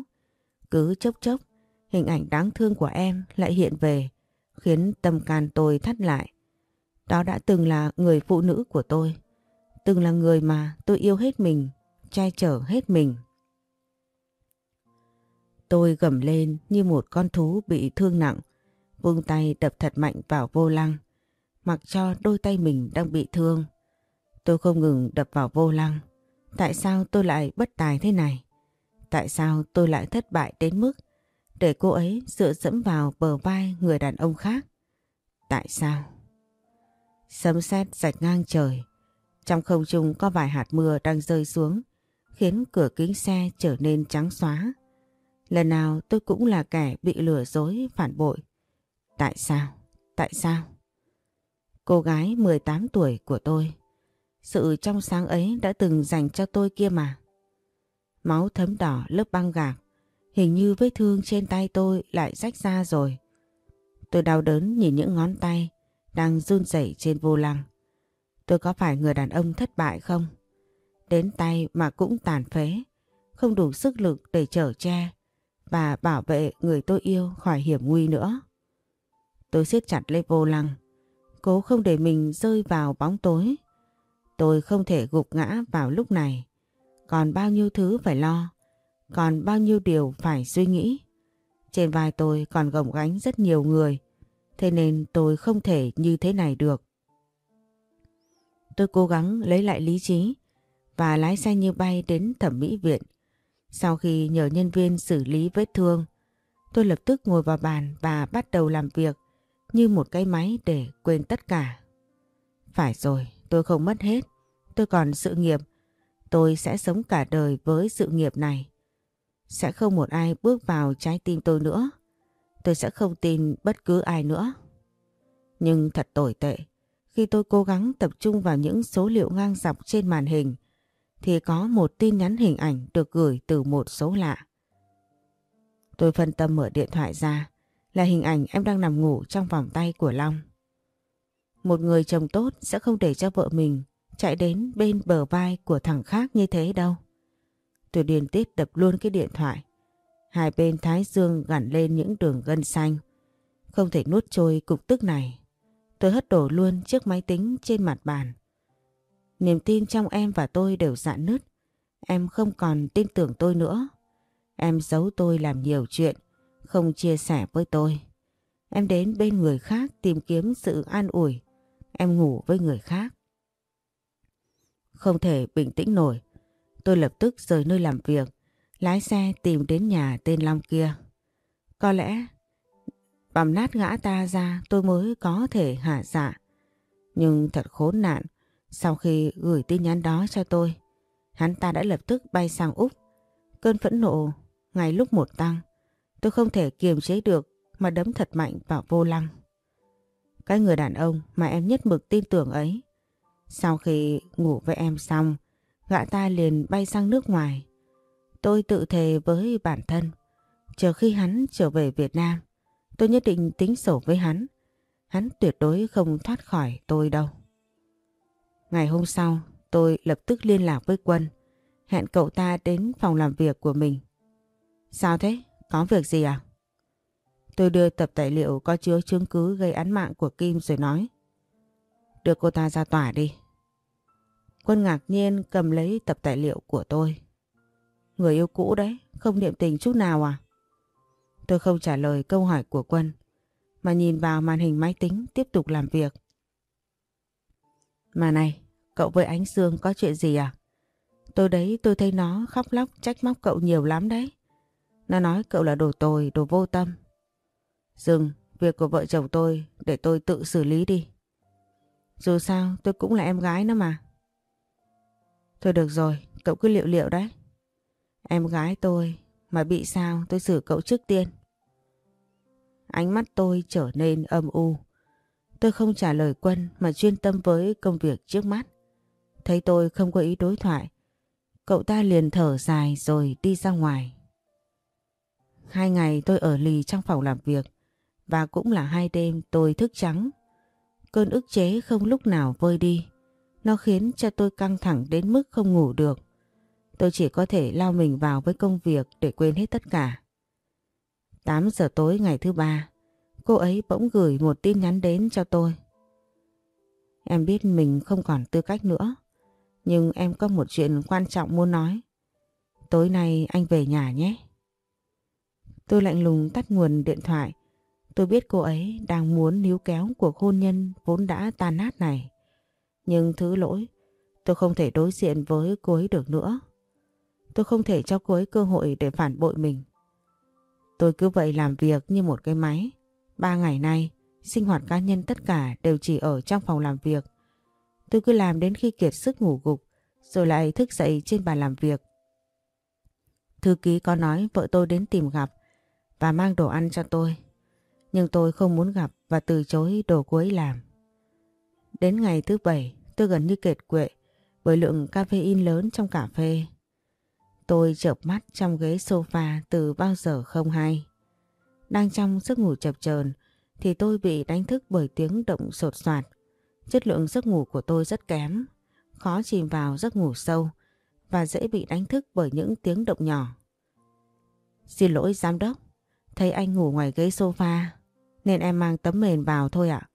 Cứ chốc chốc, hình ảnh đáng thương của em lại hiện về, khiến tâm can tôi thắt lại. Đó đã từng là người phụ nữ của tôi, từng là người mà tôi yêu hết mình, che chở hết mình. Tôi gầm lên như một con thú bị thương nặng, vung tay đập thật mạnh vào vô lăng, mặc cho đôi tay mình đang bị thương. Tôi không ngừng đập vào vô lăng. Tại sao tôi lại bất tài thế này? Tại sao tôi lại thất bại đến mức để cô ấy dựa dẫm vào bờ vai người đàn ông khác? Tại sao? Sấm sét rạch ngang trời. Trong không trung có vài hạt mưa đang rơi xuống khiến cửa kính xe trở nên trắng xóa. Lần nào tôi cũng là kẻ bị lừa dối phản bội. Tại sao? Tại sao? Cô gái 18 tuổi của tôi sự trong sáng ấy đã từng dành cho tôi kia mà. Máu thấm đỏ lớp băng gạc. Hình như vết thương trên tay tôi lại rách ra rồi. Tôi đau đớn nhìn những ngón tay đang run rẩy trên vô lăng. Tôi có phải người đàn ông thất bại không? Đến tay mà cũng tàn phế, không đủ sức lực để chở che và bảo vệ người tôi yêu khỏi hiểm nguy nữa. Tôi siết chặt lấy vô lăng, cố không để mình rơi vào bóng tối Tôi không thể gục ngã vào lúc này. Còn bao nhiêu thứ phải lo. Còn bao nhiêu điều phải suy nghĩ. Trên vai tôi còn gồng gánh rất nhiều người. Thế nên tôi không thể như thế này được. Tôi cố gắng lấy lại lý trí và lái xe như bay đến thẩm mỹ viện. Sau khi nhờ nhân viên xử lý vết thương, tôi lập tức ngồi vào bàn và bắt đầu làm việc như một cái máy để quên tất cả. Phải rồi, tôi không mất hết. Tôi còn sự nghiệp. Tôi sẽ sống cả đời với sự nghiệp này. Sẽ không một ai bước vào trái tim tôi nữa. Tôi sẽ không tin bất cứ ai nữa. Nhưng thật tồi tệ. Khi tôi cố gắng tập trung vào những số liệu ngang dọc trên màn hình thì có một tin nhắn hình ảnh được gửi từ một số lạ. Tôi phân tâm mở điện thoại ra, là hình ảnh em đang nằm ngủ trong vòng tay của Long. Một người chồng tốt sẽ không để cho vợ mình chạy đến bên bờ vai của thằng khác như thế đâu. Tôi điên tiết đập luôn cái điện thoại. Hai bên thái dương gắn lên những đường gân xanh. Không thể nuốt trôi cục tức này. Tôi hất đổ luôn chiếc máy tính trên mặt bàn. Niềm tin trong em và tôi đều dạn nứt. Em không còn tin tưởng tôi nữa. Em giấu tôi làm nhiều chuyện, không chia sẻ với tôi. Em đến bên người khác tìm kiếm sự an ủi. Em ngủ với người khác. Không thể bình tĩnh nổi. Tôi lập tức rời nơi làm việc, lái xe tìm đến nhà tên Long kia. Có lẽ bầm nát gã ta ra tôi mới có thể hạ dạ. Nhưng thật khốn nạn, sau khi gửi tin nhắn đó cho tôi, hắn ta đã lập tức bay sang Úc. Cơn phẫn nộ ngày lúc một tăng, tôi không thể kiềm chế được mà đấm thật mạnh vào vô lăng. Cái người đàn ông mà em nhất mực tin tưởng ấy, sau khi ngủ với em xong, gã ta liền bay sang nước ngoài. Tôi tự thề với bản thân, chờ khi hắn trở về Việt Nam, tôi nhất định tính sổ với hắn. Hắn tuyệt đối không thoát khỏi tôi đâu. Ngày hôm sau, tôi lập tức liên lạc với Quân, hẹn cậu ta đến phòng làm việc của mình. Sao thế? Có việc gì à? Tôi đưa tập tài liệu có chứa chứng cứ gây án mạng của Kim rồi nói. Đưa cô ta ra tòa đi. Quân ngạc nhiên cầm lấy tập tài liệu của tôi. Người yêu cũ đấy, không niệm tình chút nào à? Tôi không trả lời câu hỏi của Quân, mà nhìn vào màn hình máy tính tiếp tục làm việc. Mà này, cậu với Ánh Dương có chuyện gì à? Tôi đấy tôi thấy nó khóc lóc trách móc cậu nhiều lắm đấy. Nó nói cậu là đồ tồi, đồ vô tâm. Dừng, việc của vợ chồng tôi để tôi tự xử lý đi. Dù sao tôi cũng là em gái nữa mà. Thôi được rồi, cậu cứ liệu liệu đấy. Em gái tôi mà bị sao tôi xử cậu trước tiên. Ánh mắt tôi trở nên âm u. Tôi không trả lời quân mà chuyên tâm với công việc trước mắt. Thấy tôi không có ý đối thoại. Cậu ta liền thở dài rồi đi ra ngoài. Hai ngày tôi ở lì trong phòng làm việc và cũng là hai đêm tôi thức trắng. Cơn ức chế không lúc nào vơi đi. Nó khiến cho tôi căng thẳng đến mức không ngủ được. Tôi chỉ có thể lao mình vào với công việc để quên hết tất cả. 8 giờ tối ngày thứ ba, cô ấy bỗng gửi một tin nhắn đến cho tôi. Em biết mình không còn tư cách nữa, nhưng em có một chuyện quan trọng muốn nói. Tối nay anh về nhà nhé. Tôi lạnh lùng tắt nguồn điện thoại. Tôi biết cô ấy đang muốn níu kéo cuộc hôn nhân vốn đã tan nát này. Nhưng thứ lỗi, tôi không thể đối diện với cô ấy được nữa. Tôi không thể cho cô ấy cơ hội để phản bội mình. Tôi cứ vậy làm việc như một cái máy. Ba ngày nay, sinh hoạt cá nhân tất cả đều chỉ ở trong phòng làm việc. Tôi cứ làm đến khi kiệt sức ngủ gục, rồi lại thức dậy trên bàn làm việc. Thư ký có nói vợ tôi đến tìm gặp và mang đồ ăn cho tôi. Nhưng tôi không muốn gặp và từ chối đồ cuối ấy làm. Đến ngày thứ bảy, tôi gần như kiệt quệ bởi lượng caffeine lớn trong cà phê. Tôi chợp mắt trong ghế sofa từ bao giờ không hay. Đang trong giấc ngủ chập chờn thì tôi bị đánh thức bởi tiếng động sột soạt. Chất lượng giấc ngủ của tôi rất kém, khó chìm vào giấc ngủ sâu và dễ bị đánh thức bởi những tiếng động nhỏ. Xin lỗi giám đốc, thấy anh ngủ ngoài ghế sofa nên em mang tấm mền vào thôi ạ.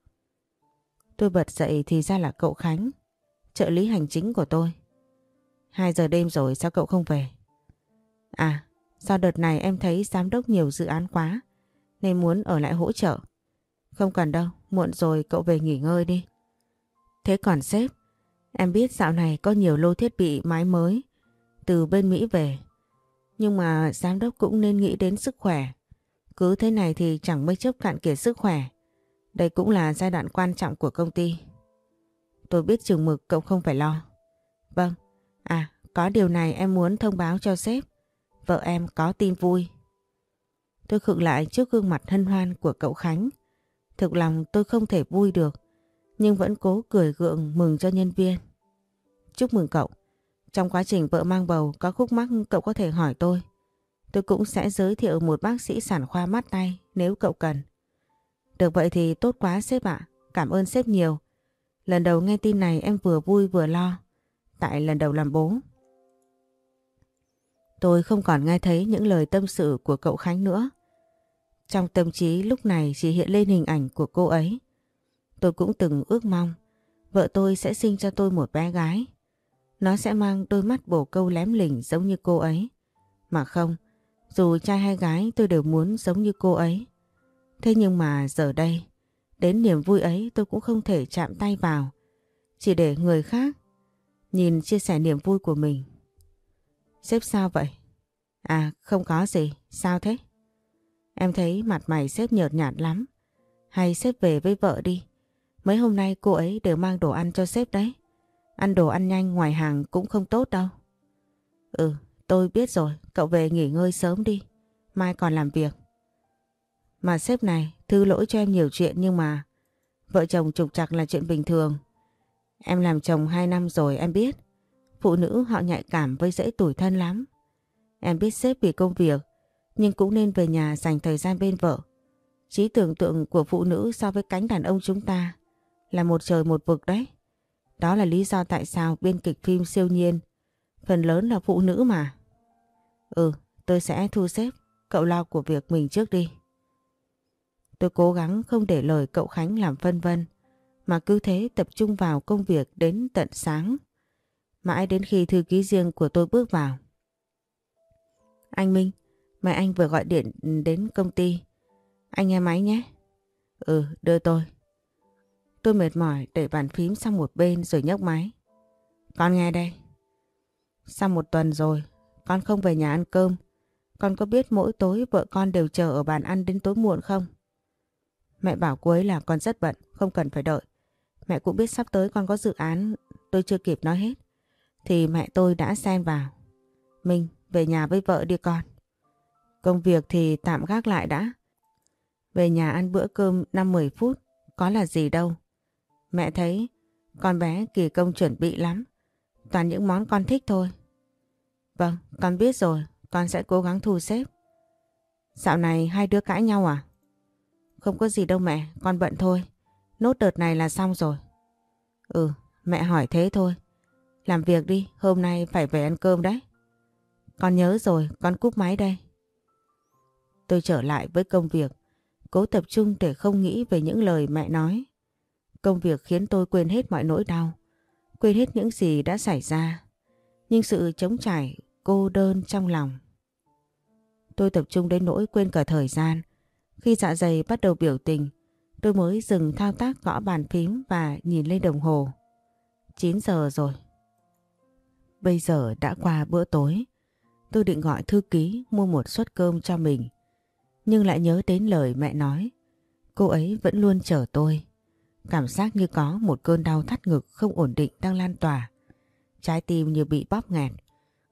Tôi bật dậy thì ra là cậu Khánh, trợ lý hành chính của tôi. Hai giờ đêm rồi sao cậu không về? À, do đợt này em thấy giám đốc nhiều dự án quá nên muốn ở lại hỗ trợ. Không cần đâu, muộn rồi cậu về nghỉ ngơi đi. Thế còn sếp, em biết dạo này có nhiều lô thiết bị máy mới từ bên Mỹ về. Nhưng mà giám đốc cũng nên nghĩ đến sức khỏe. Cứ thế này thì chẳng mấy chốc cạn kiệt sức khỏe. Đây cũng là giai đoạn quan trọng của công ty. Tôi biết chừng mực cậu không phải lo. Vâng, à có điều này em muốn thông báo cho sếp. Vợ em có tin vui. Tôi khựng lại trước gương mặt hân hoan của cậu Khánh. Thực lòng tôi không thể vui được, nhưng vẫn cố cười gượng mừng cho nhân viên. Chúc mừng cậu. Trong quá trình vợ mang bầu có khúc mắc cậu có thể hỏi tôi. Tôi cũng sẽ giới thiệu một bác sĩ sản khoa mắt tay nếu cậu cần. Được vậy thì tốt quá sếp ạ. Cảm ơn sếp nhiều. Lần đầu nghe tin này em vừa vui vừa lo. tại lần đầu làm bố. Tôi không còn nghe thấy những lời tâm sự của cậu Khánh nữa. Trong tâm trí lúc này chỉ hiện lên hình ảnh của cô ấy. Tôi cũng từng ước mong vợ tôi sẽ sinh cho tôi một bé gái. Nó sẽ mang đôi mắt bổ câu lém lỉnh giống như cô ấy. Mà không, dù trai hay gái tôi đều muốn giống như cô ấy. Thế nhưng mà giờ đây, đến niềm vui ấy tôi cũng không thể chạm tay vào. Chỉ để người khác nhìn chia sẻ niềm vui của mình. Sếp sao vậy? À không có gì, sao thế? Em thấy mặt mày sếp nhợt nhạt lắm. Hay sếp về với vợ đi. Mấy hôm nay cô ấy đều mang đồ ăn cho sếp đấy. Ăn đồ ăn nhanh ngoài hàng cũng không tốt đâu. Ừ, tôi biết rồi, cậu về nghỉ ngơi sớm đi. Mai còn làm việc. Mà sếp này, thư lỗi cho em nhiều chuyện nhưng mà vợ chồng trục trặc là chuyện bình thường. Em làm chồng 2 năm rồi em biết. Phụ nữ họ nhạy cảm với dễ tủi thân lắm. Em biết sếp vì công việc nhưng cũng nên về nhà dành thời gian bên vợ. Trí tưởng tượng của phụ nữ so với cánh đàn ông chúng ta là một trời một vực đấy. Đó là lý do tại sao biên kịch phim siêu nhiên phần lớn là phụ nữ mà. Ừ, tôi sẽ thu xếp, cậu lo của việc mình trước đi. Tôi cố gắng không để lời cậu Khánh làm phân vân, mà cứ thế tập trung vào công việc đến tận sáng. Mãi đến khi thư ký riêng của tôi bước vào. Anh Minh, mẹ anh vừa gọi điện đến công ty. Anh nghe máy nhé. Ừ, đưa tôi. Tôi mệt mỏi để bàn phím sang một bên rồi nhấc máy. Con nghe đây. Sau một tuần rồi, con không về nhà ăn cơm. Con có biết mỗi tối vợ con đều chờ ở bàn ăn đến tối muộn không? Mẹ bảo cô ấy là con rất bận, không cần phải đợi. Mẹ cũng biết sắp tới con có dự án, tôi chưa kịp nói hết. Thì mẹ tôi đã xen vào. Minh, về nhà với vợ đi con. Công việc thì tạm gác lại đã. Về nhà ăn bữa cơm 5-10 phút, có là gì đâu. Mẹ thấy con bé kỳ công chuẩn bị lắm. Toàn những món con thích thôi. Vâng, con biết rồi, con sẽ cố gắng thu xếp. Dạo này hai đứa cãi nhau à? Không có gì đâu mẹ, con bận thôi. Nốt đợt này là xong rồi. Ừ, mẹ hỏi thế thôi. Làm việc đi, hôm nay phải về ăn cơm đấy. Con nhớ rồi, con cúp máy đây. Tôi trở lại với công việc, cố tập trung để không nghĩ về những lời mẹ nói. Công việc khiến tôi quên hết mọi nỗi đau, quên hết những gì đã xảy ra. Nhưng sự chống trải, cô đơn trong lòng. Tôi tập trung đến nỗi quên cả thời gian. Khi dạ dày bắt đầu biểu tình, tôi mới dừng thao tác gõ bàn phím và nhìn lên đồng hồ. 9 giờ rồi. Bây giờ đã qua bữa tối. Tôi định gọi thư ký mua một suất cơm cho mình. Nhưng lại nhớ đến lời mẹ nói. Cô ấy vẫn luôn chờ tôi. Cảm giác như có một cơn đau thắt ngực không ổn định đang lan tỏa. Trái tim như bị bóp nghẹt.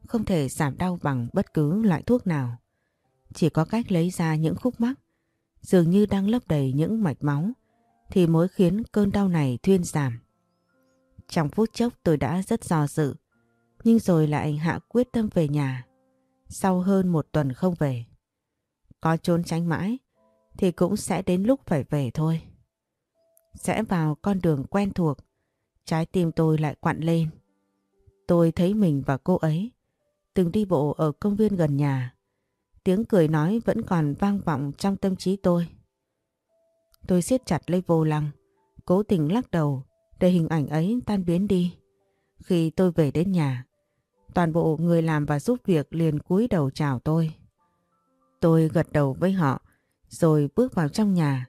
Không thể giảm đau bằng bất cứ loại thuốc nào. Chỉ có cách lấy ra những khúc mắc. Dường như đang lấp đầy những mạch máu. Thì mới khiến cơn đau này thuyên giảm. Trong phút chốc tôi đã rất do dự. Nhưng rồi lại hạ quyết tâm về nhà. Sau hơn một tuần không về. Có trốn tránh mãi thì cũng sẽ đến lúc phải về thôi. Sẽ vào con đường quen thuộc, trái tim tôi lại quặn lên. Tôi thấy mình và cô ấy từng đi bộ ở công viên gần nhà. Tiếng cười nói vẫn còn vang vọng trong tâm trí tôi. Tôi siết chặt lấy vô lăng, cố tình lắc đầu để hình ảnh ấy tan biến đi. Khi tôi về đến nhà, toàn bộ người làm và giúp việc liền cúi đầu chào tôi. Tôi gật đầu với họ rồi bước vào trong nhà.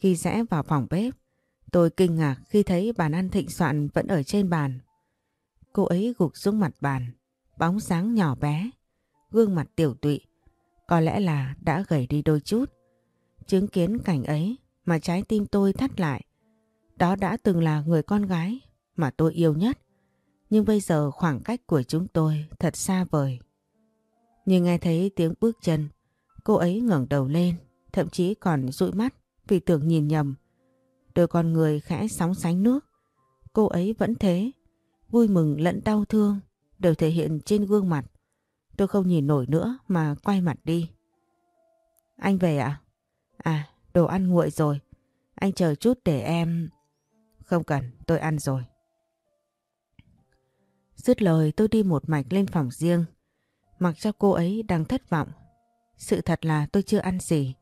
Khi rẽ vào phòng bếp, tôi kinh ngạc khi thấy bàn ăn thịnh soạn vẫn ở trên bàn. Cô ấy gục xuống mặt bàn, bóng dáng nhỏ bé, gương mặt tiểu tụy. Có lẽ là đã gầy đi đôi chút. Chứng kiến cảnh ấy mà trái tim tôi thắt lại. Đó đã từng là người con gái mà tôi yêu nhất. Nhưng bây giờ khoảng cách của chúng tôi thật xa vời. Nhưng nghe thấy tiếng bước chân, Cô ấy ngẩng đầu lên, thậm chí còn dụi mắt vì tưởng nhìn nhầm. Đôi con người khẽ sóng sánh nước. Cô ấy vẫn thế, vui mừng lẫn đau thương đều thể hiện trên gương mặt. Tôi không nhìn nổi nữa mà quay mặt đi. Anh về ạ? À? à, đồ ăn nguội rồi. Anh chờ chút để em... Không cần, tôi ăn rồi. Dứt lời, tôi đi một mạch lên phòng riêng. Mặc cho cô ấy đang thất vọng. Sự thật là tôi chưa ăn gì.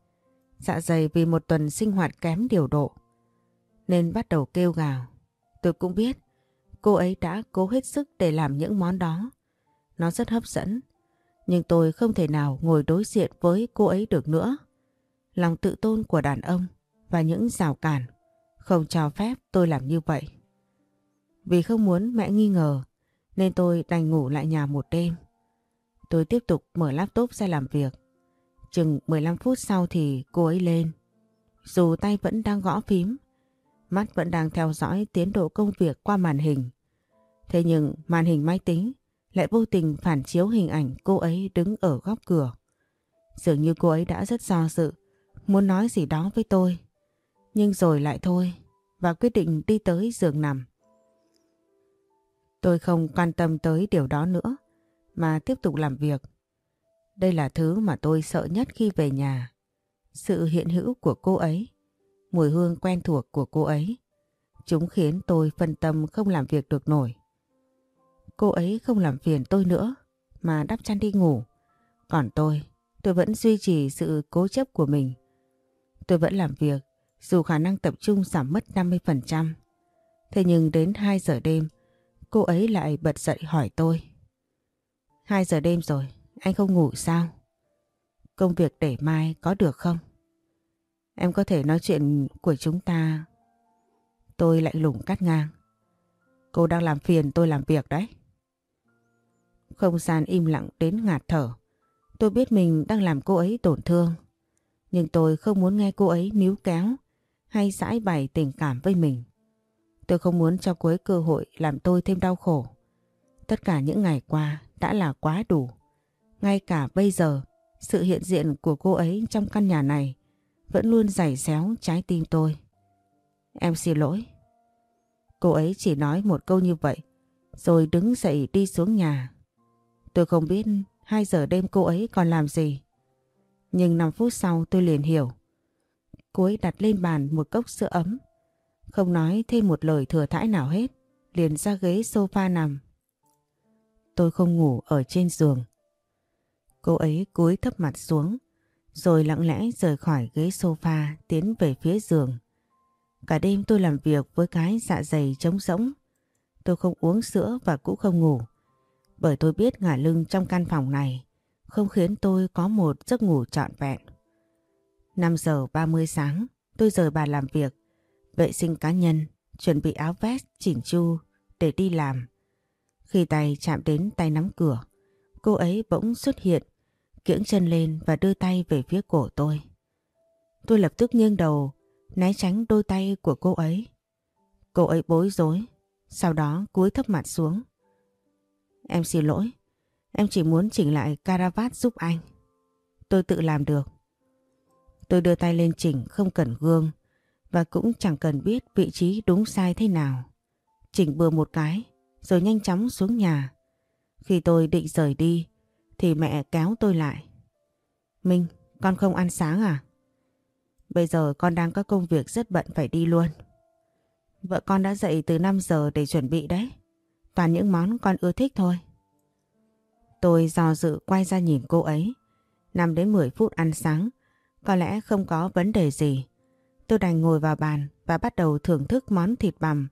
Dạ dày vì một tuần sinh hoạt kém điều độ. Nên bắt đầu kêu gào. Tôi cũng biết, cô ấy đã cố hết sức để làm những món đó. Nó rất hấp dẫn. Nhưng tôi không thể nào ngồi đối diện với cô ấy được nữa. Lòng tự tôn của đàn ông và những rào cản không cho phép tôi làm như vậy. Vì không muốn mẹ nghi ngờ nên tôi đành ngủ lại nhà một đêm. Tôi tiếp tục mở laptop ra làm việc. Chừng 15 phút sau thì cô ấy lên. Dù tay vẫn đang gõ phím, mắt vẫn đang theo dõi tiến độ công việc qua màn hình. Thế nhưng màn hình máy tính lại vô tình phản chiếu hình ảnh cô ấy đứng ở góc cửa. Dường như cô ấy đã rất do dự, muốn nói gì đó với tôi. Nhưng rồi lại thôi, và quyết định đi tới giường nằm. Tôi không quan tâm tới điều đó nữa, mà tiếp tục làm việc. Đây là thứ mà tôi sợ nhất khi về nhà. Sự hiện hữu của cô ấy, mùi hương quen thuộc của cô ấy. Chúng khiến tôi phân tâm không làm việc được nổi. Cô ấy không làm phiền tôi nữa mà đắp chăn đi ngủ. Còn tôi, tôi vẫn duy trì sự cố chấp của mình. Tôi vẫn làm việc dù khả năng tập trung giảm mất 50%. Thế nhưng đến 2 giờ đêm, cô ấy lại bật dậy hỏi tôi. 2 giờ đêm rồi, anh không ngủ sao? Công việc để mai có được không? Em có thể nói chuyện của chúng ta. Tôi lạnh lùng cắt ngang. Cô đang làm phiền tôi làm việc đấy. Không gian im lặng đến ngạt thở. Tôi biết mình đang làm cô ấy tổn thương. Nhưng tôi không muốn nghe cô ấy níu kéo hay giải bày tình cảm với mình. Tôi không muốn cho cô ấy cơ hội làm tôi thêm đau khổ. Tất cả những ngày qua đã là quá đủ. Ngay cả bây giờ, sự hiện diện của cô ấy trong căn nhà này vẫn luôn giày xéo trái tim tôi. Em xin lỗi. Cô ấy chỉ nói một câu như vậy, rồi đứng dậy đi xuống nhà. Tôi không biết 2 giờ đêm cô ấy còn làm gì. Nhưng 5 phút sau tôi liền hiểu. Cô ấy đặt lên bàn một cốc sữa ấm. Không nói thêm một lời thừa thãi nào hết. Liền ra ghế sofa nằm. Tôi không ngủ ở trên giường. Cô ấy cúi thấp mặt xuống. Rồi lặng lẽ rời khỏi ghế sofa tiến về phía giường. Cả đêm tôi làm việc với cái dạ dày trống rỗng. Tôi không uống sữa và cũng không ngủ. Bởi tôi biết ngả lưng trong căn phòng này không khiến tôi có một giấc ngủ trọn vẹn. 5 giờ 30 sáng, tôi rời bàn làm việc, vệ sinh cá nhân, chuẩn bị áo vest chỉnh chu để đi làm. Khi tay chạm đến tay nắm cửa, cô ấy bỗng xuất hiện, kiễng chân lên và đưa tay về phía cổ tôi. Tôi lập tức nghiêng đầu, né tránh đôi tay của cô ấy. Cô ấy bối rối, sau đó cúi thấp mặt xuống. Em xin lỗi, em chỉ muốn chỉnh lại caravat giúp anh. Tôi tự làm được. Tôi đưa tay lên chỉnh không cần gương và cũng chẳng cần biết vị trí đúng sai thế nào. Chỉnh bừa một cái rồi nhanh chóng xuống nhà. Khi tôi định rời đi thì mẹ kéo tôi lại. Minh, con không ăn sáng à? Bây giờ con đang có công việc rất bận phải đi luôn. Vợ con đã dậy từ 5 giờ để chuẩn bị đấy. Toàn những món con ưa thích thôi. Tôi dò dự quay ra nhìn cô ấy. 5 đến 10 phút ăn sáng có lẽ không có vấn đề gì. Tôi đành ngồi vào bàn và bắt đầu thưởng thức món thịt bằm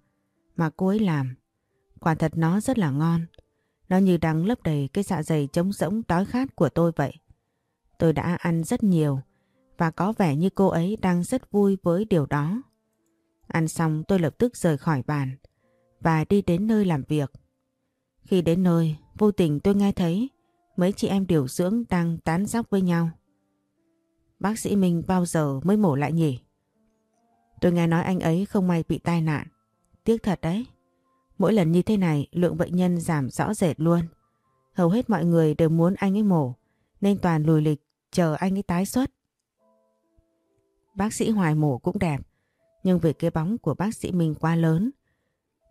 mà cô ấy làm. Quả thật nó rất là ngon. Nó như đang lấp đầy cái dạ dày trống rỗng đói khát của tôi vậy. Tôi đã ăn rất nhiều và có vẻ như cô ấy đang rất vui với điều đó. Ăn xong tôi lập tức rời khỏi bàn và đi đến nơi làm việc. Khi đến nơi, vô tình tôi nghe thấy mấy chị em điều dưỡng đang tán dóc với nhau. Bác sĩ Minh bao giờ mới mổ lại nhỉ? Tôi nghe nói anh ấy không may bị tai nạn. Tiếc thật đấy. Mỗi lần như thế này lượng bệnh nhân giảm rõ rệt luôn. Hầu hết mọi người đều muốn anh ấy mổ nên toàn lùi lịch chờ anh ấy tái xuất. Bác sĩ Hoài mổ cũng đẹp nhưng vì cái bóng của bác sĩ Minh quá lớn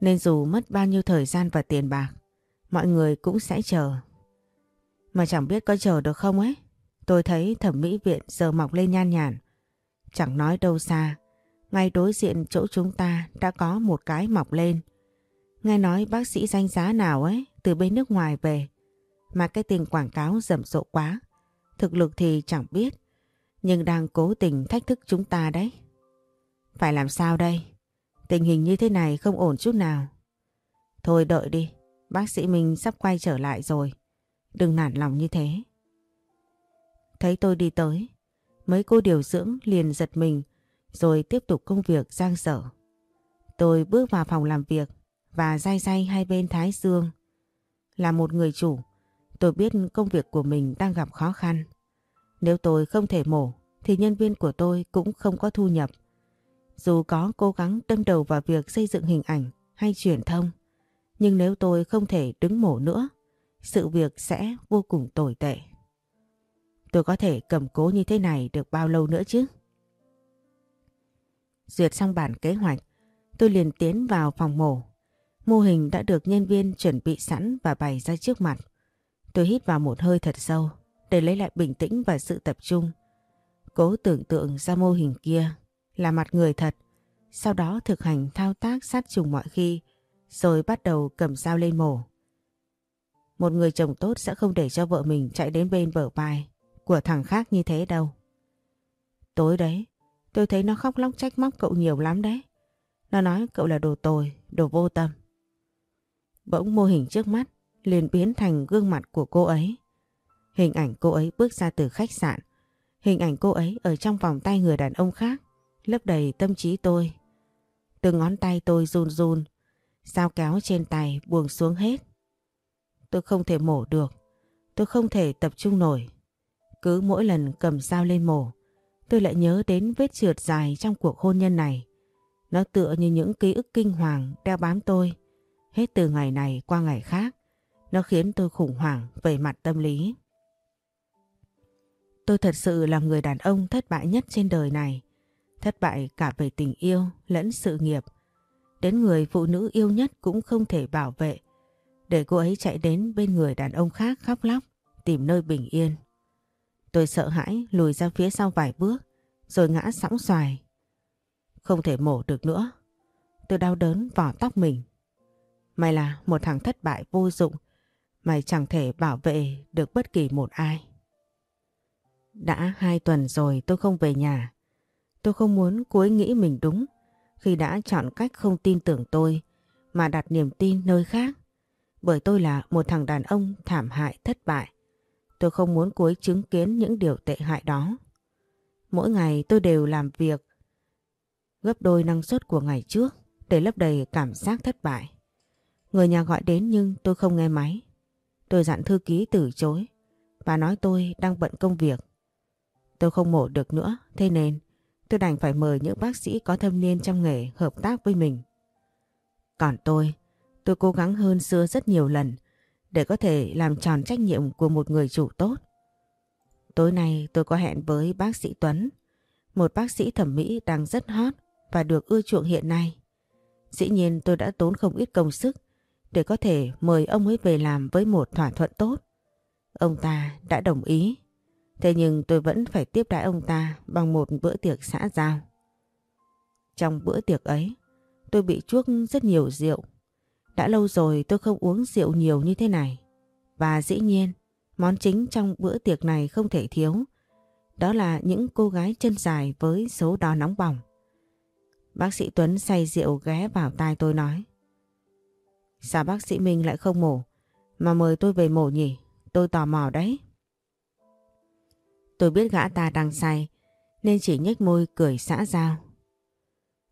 nên dù mất bao nhiêu thời gian và tiền bạc mọi người cũng sẽ chờ. Mà chẳng biết có chờ được không ấy. Tôi thấy thẩm mỹ viện giờ mọc lên nhan nhản. Chẳng nói đâu xa, ngay đối diện chỗ chúng ta đã có một cái mọc lên. Nghe nói bác sĩ danh giá nào ấy từ bên nước ngoài về mà cái tiền quảng cáo rầm rộ quá. Thực lực thì chẳng biết nhưng đang cố tình thách thức chúng ta đấy. Phải làm sao đây? Tình hình như thế này không ổn chút nào. Thôi đợi đi, bác sĩ mình sắp quay trở lại rồi. Đừng nản lòng như thế. Thấy tôi đi tới, mấy cô điều dưỡng liền giật mình rồi tiếp tục công việc giang sở. Tôi bước vào phòng làm việc và day day hai bên thái dương. Là một người chủ, tôi biết công việc của mình đang gặp khó khăn. Nếu tôi không thể mổ thì nhân viên của tôi cũng không có thu nhập. Dù có cố gắng đâm đầu vào việc xây dựng hình ảnh hay truyền thông, nhưng nếu tôi không thể đứng mổ nữa, sự việc sẽ vô cùng tồi tệ. Tôi có thể cầm cố như thế này được bao lâu nữa chứ? Duyệt xong bản kế hoạch, tôi liền tiến vào phòng mổ. Mô hình đã được nhân viên chuẩn bị sẵn và bày ra trước mặt. Tôi hít vào một hơi thật sâu để lấy lại bình tĩnh và sự tập trung. Cố tưởng tượng ra mô hình kia là mặt người thật, sau đó thực hành thao tác sát trùng mọi khi, rồi bắt đầu cầm dao lên mổ. Một người chồng tốt sẽ không để cho vợ mình chạy đến bên bờ vai của thằng khác như thế đâu. Tối đấy, tôi thấy nó khóc lóc trách móc cậu nhiều lắm đấy. Nó nói cậu là đồ tồi, đồ vô tâm. Bỗng mô hình trước mắt liền biến thành gương mặt của cô ấy. Hình ảnh cô ấy bước ra từ khách sạn. Hình ảnh cô ấy ở trong vòng tay người đàn ông khác lấp đầy tâm trí tôi. Từng ngón tay tôi run run, dao kéo trên tay buông xuống hết. Tôi không thể mổ được, tôi không thể tập trung nổi. Cứ mỗi lần cầm dao lên mổ, tôi lại nhớ đến vết trượt dài trong cuộc hôn nhân này. Nó tựa như những ký ức kinh hoàng đeo bám tôi. Hết từ ngày này qua ngày khác, nó khiến tôi khủng hoảng về mặt tâm lý. Tôi thật sự là người đàn ông thất bại nhất trên đời này. Thất bại cả về tình yêu lẫn sự nghiệp. Đến người phụ nữ yêu nhất cũng không thể bảo vệ. Để cô ấy chạy đến bên người đàn ông khác khóc lóc, tìm nơi bình yên. Tôi sợ hãi lùi ra phía sau vài bước, rồi ngã sóng xoài. Không thể mổ được nữa. Tôi đau đớn vỏ tóc mình. Mày là một thằng thất bại vô dụng. Mày chẳng thể bảo vệ được bất kỳ một ai. Đã hai tuần rồi tôi không về nhà. Tôi không muốn cuối nghĩ mình đúng khi đã chọn cách không tin tưởng tôi mà đặt niềm tin nơi khác. Bởi tôi là một thằng đàn ông thảm hại thất bại. Tôi không muốn cô ấy chứng kiến những điều tệ hại đó. Mỗi ngày tôi đều làm việc gấp đôi năng suất của ngày trước để lấp đầy cảm giác thất bại. Người nhà gọi đến nhưng tôi không nghe máy. Tôi dặn thư ký từ chối và nói tôi đang bận công việc. Tôi không mổ được nữa, thế nên tôi đành phải mời những bác sĩ có thâm niên trong nghề hợp tác với mình. Còn tôi, tôi cố gắng hơn xưa rất nhiều lần để có thể làm tròn trách nhiệm của một người chủ tốt. Tối nay tôi có hẹn với bác sĩ Tuấn, một bác sĩ thẩm mỹ đang rất hot và được ưa chuộng hiện nay. Dĩ nhiên tôi đã tốn không ít công sức để có thể mời ông ấy về làm với một thỏa thuận tốt. Ông ta đã đồng ý Thế nhưng tôi vẫn phải tiếp đãi ông ta bằng một bữa tiệc xã giao. Trong bữa tiệc ấy, tôi bị chuốc rất nhiều rượu. Đã lâu rồi tôi không uống rượu nhiều như thế này. Và dĩ nhiên, món chính trong bữa tiệc này không thể thiếu. Đó là những cô gái chân dài với số đo nóng bỏng. Bác sĩ Tuấn say rượu ghé vào tai tôi nói. Sao bác sĩ Minh lại không mổ, mà mời tôi về mổ nhỉ? Tôi tò mò đấy. Tôi biết gã ta đang say nên chỉ nhếch môi cười xã giao.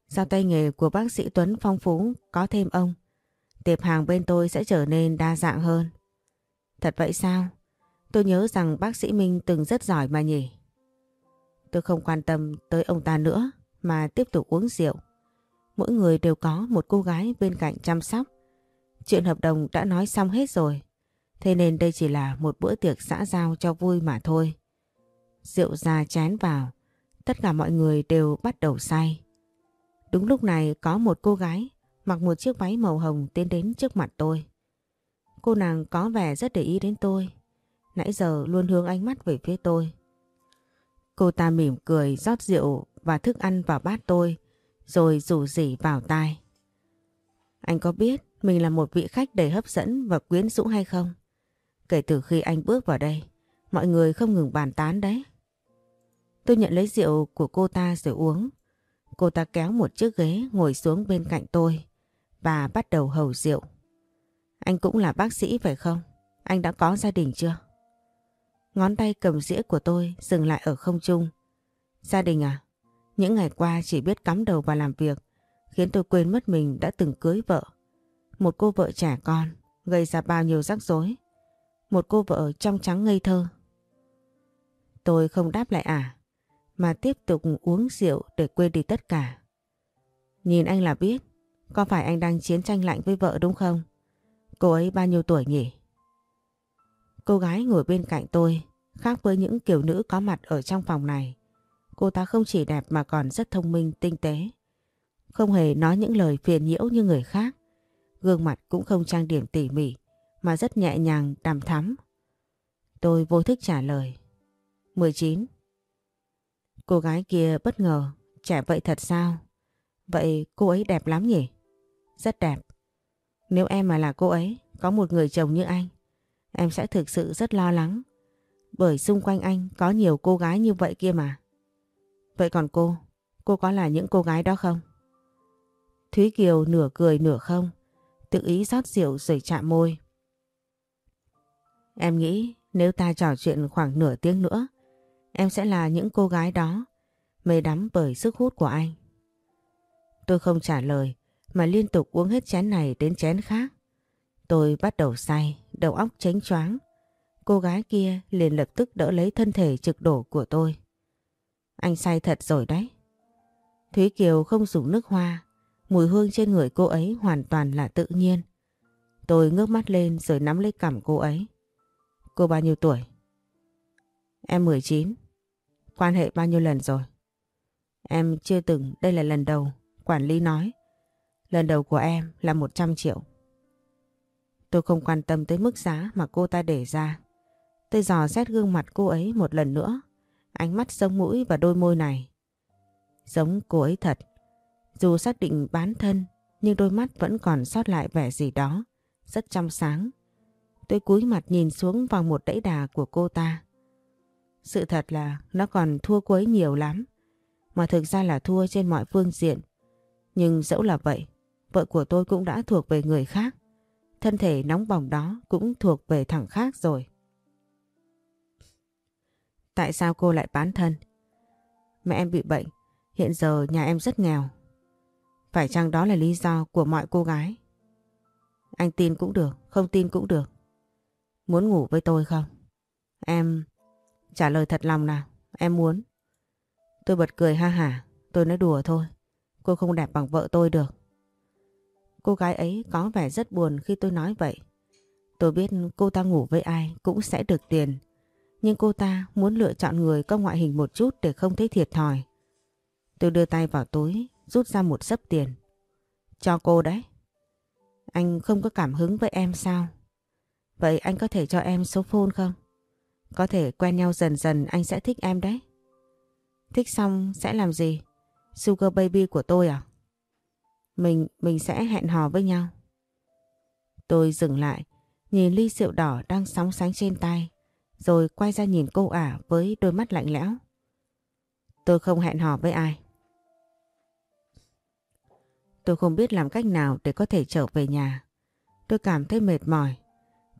Do tay nghề của bác sĩ Tuấn phong phú có thêm ông, tiệp hàng bên tôi sẽ trở nên đa dạng hơn. Thật vậy sao? Tôi nhớ rằng bác sĩ Minh từng rất giỏi mà nhỉ. Tôi không quan tâm tới ông ta nữa mà tiếp tục uống rượu. Mỗi người đều có một cô gái bên cạnh chăm sóc. Chuyện hợp đồng đã nói xong hết rồi. Thế nên đây chỉ là một bữa tiệc xã giao cho vui mà thôi. Rượu ra chén vào, tất cả mọi người đều bắt đầu say. Đúng lúc này có một cô gái mặc một chiếc váy màu hồng tiến đến trước mặt tôi. Cô nàng có vẻ rất để ý đến tôi, nãy giờ luôn hướng ánh mắt về phía tôi. Cô ta mỉm cười rót rượu và thức ăn vào bát tôi, rồi rủ rỉ vào tai. Anh có biết mình là một vị khách đầy hấp dẫn và quyến rũ hay không? Kể từ khi anh bước vào đây, mọi người không ngừng bàn tán đấy. Tôi nhận lấy rượu của cô ta rồi uống. Cô ta kéo một chiếc ghế ngồi xuống bên cạnh tôi và bắt đầu hầu rượu. Anh cũng là bác sĩ phải không? Anh đã có gia đình chưa? Ngón tay cầm dĩa của tôi dừng lại ở không trung. Gia đình à? Những ngày qua chỉ biết cắm đầu vào làm việc khiến tôi quên mất mình đã từng cưới vợ. Một cô vợ trẻ con gây ra bao nhiêu rắc rối. Một cô vợ trong trắng ngây thơ. Tôi không đáp lại à, mà tiếp tục uống rượu để quên đi tất cả. Nhìn anh là biết, có phải anh đang chiến tranh lạnh với vợ đúng không? Cô ấy bao nhiêu tuổi nhỉ? Cô gái ngồi bên cạnh tôi, khác với những kiểu nữ có mặt ở trong phòng này. Cô ta không chỉ đẹp mà còn rất thông minh, tinh tế. Không hề nói những lời phiền nhiễu như người khác. Gương mặt cũng không trang điểm tỉ mỉ, mà rất nhẹ nhàng, đàm thắm. Tôi vô thức trả lời. 19. Cô gái kia bất ngờ, trẻ vậy thật sao? Vậy cô ấy đẹp lắm nhỉ? Rất đẹp. Nếu em mà là cô ấy, có một người chồng như anh, em sẽ thực sự rất lo lắng. Bởi xung quanh anh có nhiều cô gái như vậy kia mà. Vậy còn cô, cô có là những cô gái đó không? Thúy Kiều nửa cười nửa không, tự ý rót rượu rồi chạm môi. Em nghĩ nếu ta trò chuyện khoảng nửa tiếng nữa, em sẽ là những cô gái đó, mê đắm bởi sức hút của anh. Tôi không trả lời, mà liên tục uống hết chén này đến chén khác. Tôi bắt đầu say, đầu óc tránh choáng. Cô gái kia liền lập tức đỡ lấy thân thể trực đổ của tôi. Anh say thật rồi đấy. Thúy Kiều không dùng nước hoa, mùi hương trên người cô ấy hoàn toàn là tự nhiên. Tôi ngước mắt lên rồi nắm lấy cằm cô ấy. Cô bao nhiêu tuổi? Em 19. Quan hệ bao nhiêu lần rồi? Em chưa từng, đây là lần đầu, quản lý nói. Lần đầu của em là 100 triệu. Tôi không quan tâm tới mức giá mà cô ta để ra. Tôi dò xét gương mặt cô ấy một lần nữa. Ánh mắt sông mũi và đôi môi này. Giống cô ấy thật. Dù xác định bán thân, nhưng đôi mắt vẫn còn sót lại vẻ gì đó. Rất trong sáng. Tôi cúi mặt nhìn xuống vào một đẫy đà của cô ta. Sự thật là nó còn thua cô ấy nhiều lắm. Mà thực ra là thua trên mọi phương diện. Nhưng dẫu là vậy, vợ của tôi cũng đã thuộc về người khác. Thân thể nóng bỏng đó cũng thuộc về thằng khác rồi. Tại sao cô lại bán thân? Mẹ em bị bệnh, hiện giờ nhà em rất nghèo. Phải chăng đó là lý do của mọi cô gái? Anh tin cũng được, không tin cũng được. Muốn ngủ với tôi không? Em... Trả lời thật lòng nào, em muốn. Tôi bật cười ha hả, tôi nói đùa thôi. Cô không đẹp bằng vợ tôi được. Cô gái ấy có vẻ rất buồn khi tôi nói vậy. Tôi biết cô ta ngủ với ai cũng sẽ được tiền. Nhưng cô ta muốn lựa chọn người có ngoại hình một chút để không thấy thiệt thòi. Tôi đưa tay vào túi, rút ra một sấp tiền. Cho cô đấy. Anh không có cảm hứng với em sao? Vậy anh có thể cho em số phone không? Có thể quen nhau dần dần anh sẽ thích em đấy. Thích xong sẽ làm gì? Sugar baby của tôi à? Mình, mình sẽ hẹn hò với nhau. Tôi dừng lại, nhìn ly rượu đỏ đang sóng sánh trên tay, rồi quay ra nhìn cô ả với đôi mắt lạnh lẽo. Tôi không hẹn hò với ai. Tôi không biết làm cách nào để có thể trở về nhà. Tôi cảm thấy mệt mỏi.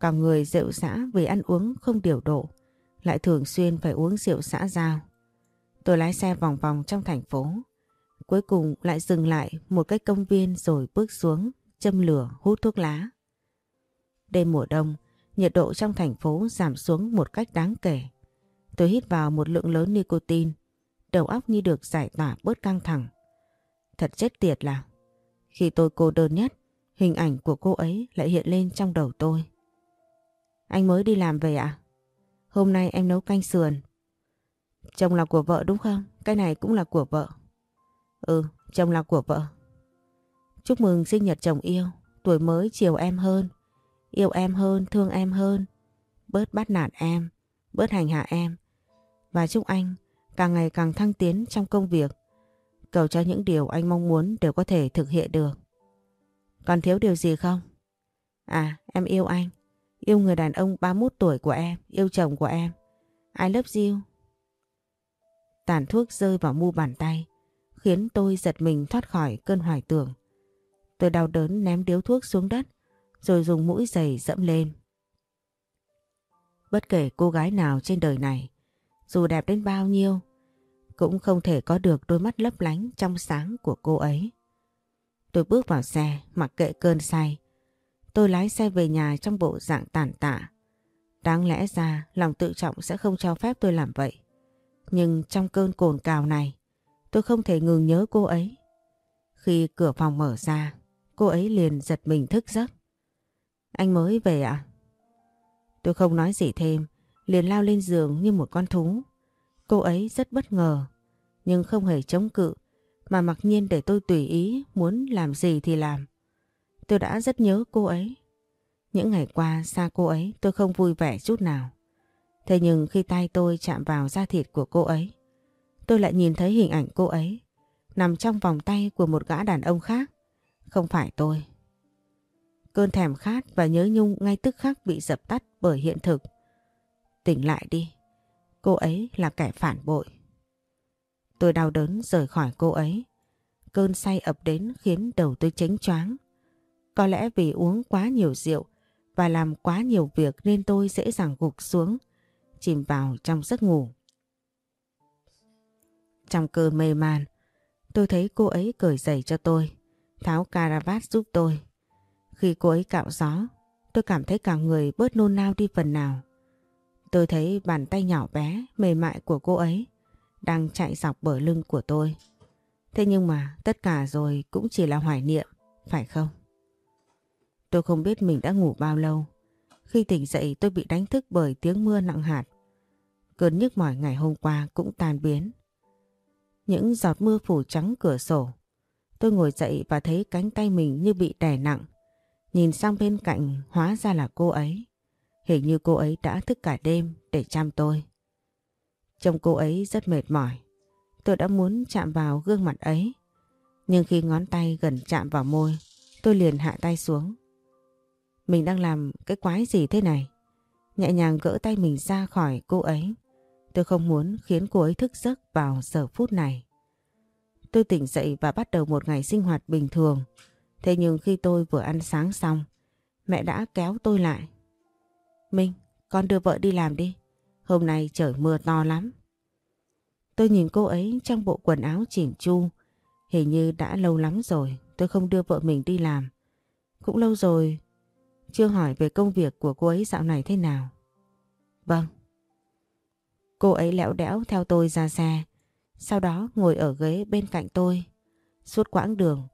Cả người rượu xã vì ăn uống không điều độ, lại thường xuyên phải uống rượu xã giao. Tôi lái xe vòng vòng trong thành phố, Cuối cùng lại dừng lại một cái công viên rồi bước xuống, châm lửa hút thuốc lá. Đêm mùa đông, nhiệt độ trong thành phố giảm xuống một cách đáng kể. Tôi hít vào một lượng lớn nicotine, đầu óc như được giải tỏa bớt căng thẳng. Thật chết tiệt là, khi tôi cô đơn nhất, hình ảnh của cô ấy lại hiện lên trong đầu tôi. Anh mới đi làm về ạ? À? Hôm nay em nấu canh sườn. Chồng là của vợ đúng không? Cái này cũng là của vợ. Ừ, chồng là của vợ. Chúc mừng sinh nhật chồng yêu, tuổi mới chiều em hơn, yêu em hơn, thương em hơn, bớt bắt nạt em, bớt hành hạ em. Và chúc anh càng ngày càng thăng tiến trong công việc. Cầu cho những điều anh mong muốn đều có thể thực hiện được. Còn thiếu điều gì không? À em yêu anh. Yêu người đàn ông 31 tuổi của em, yêu chồng của em. I love you. Tàn thuốc rơi vào mu bàn tay, khiến tôi giật mình thoát khỏi cơn hoài tưởng. Tôi đau đớn ném điếu thuốc xuống đất, rồi dùng mũi giày dẫm lên. Bất kể cô gái nào trên đời này, dù đẹp đến bao nhiêu, cũng không thể có được đôi mắt lấp lánh trong sáng của cô ấy. Tôi bước vào xe, mặc kệ cơn say. Tôi lái xe về nhà trong bộ dạng tàn tạ. Đáng lẽ ra lòng tự trọng sẽ không cho phép tôi làm vậy. Nhưng trong cơn cồn cào này, tôi không thể ngừng nhớ cô ấy. Khi cửa phòng mở ra, cô ấy liền giật mình thức giấc. Anh mới về ạ? À? Tôi không nói gì thêm, liền lao lên giường như một con thú. Cô ấy rất bất ngờ, nhưng không hề chống cự, mà mặc nhiên để tôi tùy ý muốn làm gì thì làm. Tôi đã rất nhớ cô ấy. Những ngày qua xa cô ấy tôi không vui vẻ chút nào. Thế nhưng khi tay tôi chạm vào da thịt của cô ấy, tôi lại nhìn thấy hình ảnh cô ấy nằm trong vòng tay của một gã đàn ông khác. Không phải tôi. Cơn thèm khát và nhớ nhung ngay tức khắc bị dập tắt bởi hiện thực. Tỉnh lại đi. Cô ấy là kẻ phản bội. Tôi đau đớn rời khỏi cô ấy. Cơn say ập đến khiến đầu tôi chánh choáng. Có lẽ vì uống quá nhiều rượu và làm quá nhiều việc nên tôi dễ dàng gục xuống, chìm vào trong giấc ngủ. Trong cơn mê man, tôi thấy cô ấy cởi giày cho tôi, tháo caravat giúp tôi. Khi cô ấy cạo gió, tôi cảm thấy cả người bớt nôn nao đi phần nào. Tôi thấy bàn tay nhỏ bé, mềm mại của cô ấy đang chạy dọc bờ lưng của tôi. Thế nhưng mà tất cả rồi cũng chỉ là hoài niệm, phải không? Tôi không biết mình đã ngủ bao lâu. Khi tỉnh dậy tôi bị đánh thức bởi tiếng mưa nặng hạt. Cơn nhức mỏi ngày hôm qua cũng tan biến. Những giọt mưa phủ trắng cửa sổ. Tôi ngồi dậy và thấy cánh tay mình như bị đè nặng. Nhìn sang bên cạnh hóa ra là cô ấy. Hình như cô ấy đã thức cả đêm để chăm tôi. Trông cô ấy rất mệt mỏi. Tôi đã muốn chạm vào gương mặt ấy. Nhưng khi ngón tay gần chạm vào môi, tôi liền hạ tay xuống. Mình đang làm cái quái gì thế này? Nhẹ nhàng gỡ tay mình ra khỏi cô ấy. Tôi không muốn khiến cô ấy thức giấc vào giờ phút này. Tôi tỉnh dậy và bắt đầu một ngày sinh hoạt bình thường. Thế nhưng khi tôi vừa ăn sáng xong, mẹ đã kéo tôi lại. Minh, con đưa vợ đi làm đi. Hôm nay trời mưa to lắm. Tôi nhìn cô ấy trong bộ quần áo chỉnh chu. Hình như đã lâu lắm rồi tôi không đưa vợ mình đi làm. Cũng lâu rồi chưa hỏi về công việc của cô ấy dạo này thế nào. Vâng. Cô ấy lẽo đẽo theo tôi ra xe. Sau đó ngồi ở ghế bên cạnh tôi. Suốt quãng đường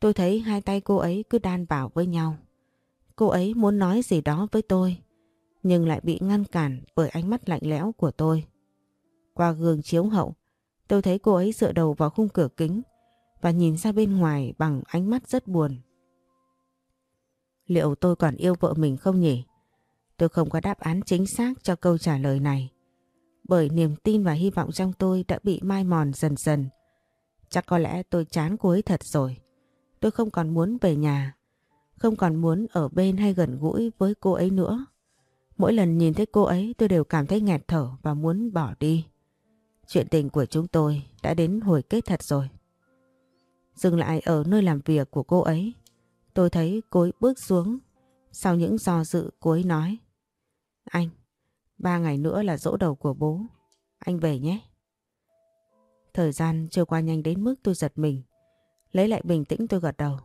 tôi thấy hai tay cô ấy cứ đan vào với nhau. Cô ấy muốn nói gì đó với tôi nhưng lại bị ngăn cản bởi ánh mắt lạnh lẽo của tôi. Qua gương chiếu hậu, tôi thấy cô ấy dựa đầu vào khung cửa kính và nhìn ra bên ngoài bằng ánh mắt rất buồn. Liệu tôi còn yêu vợ mình không nhỉ? Tôi không có đáp án chính xác cho câu trả lời này. Bởi niềm tin và hy vọng trong tôi đã bị mai mòn dần dần. Chắc có lẽ tôi chán cô ấy thật rồi. Tôi không còn muốn về nhà. Không còn muốn ở bên hay gần gũi với cô ấy nữa. Mỗi lần nhìn thấy cô ấy tôi đều cảm thấy nghẹt thở và muốn bỏ đi. Chuyện tình của chúng tôi đã đến hồi kết thật rồi. Dừng lại ở nơi làm việc của cô ấy. Tôi thấy cô ấy bước xuống. Sau những do dự cô ấy nói. Anh, ba ngày nữa là dỗ đầu của bố. Anh về nhé. Thời gian trôi qua nhanh đến mức tôi giật mình. Lấy lại bình tĩnh tôi gật đầu.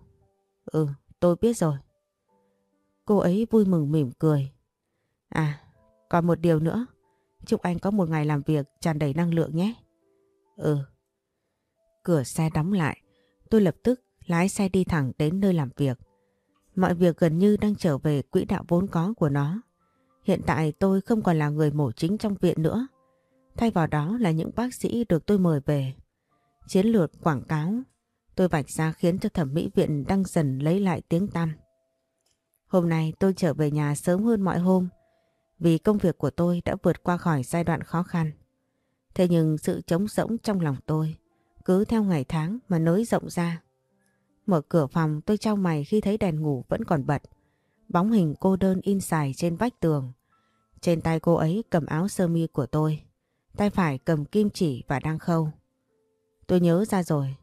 Ừ, tôi biết rồi. Cô ấy vui mừng mỉm cười. À, còn một điều nữa. Chúc anh có một ngày làm việc tràn đầy năng lượng nhé. Ừ. Cửa xe đóng lại. Tôi lập tức lái xe đi thẳng đến nơi làm việc. Mọi việc gần như đang trở về quỹ đạo vốn có của nó. Hiện tại tôi không còn là người mổ chính trong viện nữa. Thay vào đó là những bác sĩ được tôi mời về. Chiến lược quảng cáo, tôi vạch ra khiến cho thẩm mỹ viện đang dần lấy lại tiếng tăm. Hôm nay tôi trở về nhà sớm hơn mọi hôm, vì công việc của tôi đã vượt qua khỏi giai đoạn khó khăn. Thế nhưng sự trống rỗng trong lòng tôi cứ theo ngày tháng mà nới rộng ra. Mở cửa phòng, tôi trao mày khi thấy đèn ngủ vẫn còn bật. bóng hình cô đơn in dài trên vách tường. Trên tay cô ấy cầm áo sơ mi của tôi, tay phải cầm kim chỉ và đang khâu. Tôi nhớ ra rồi,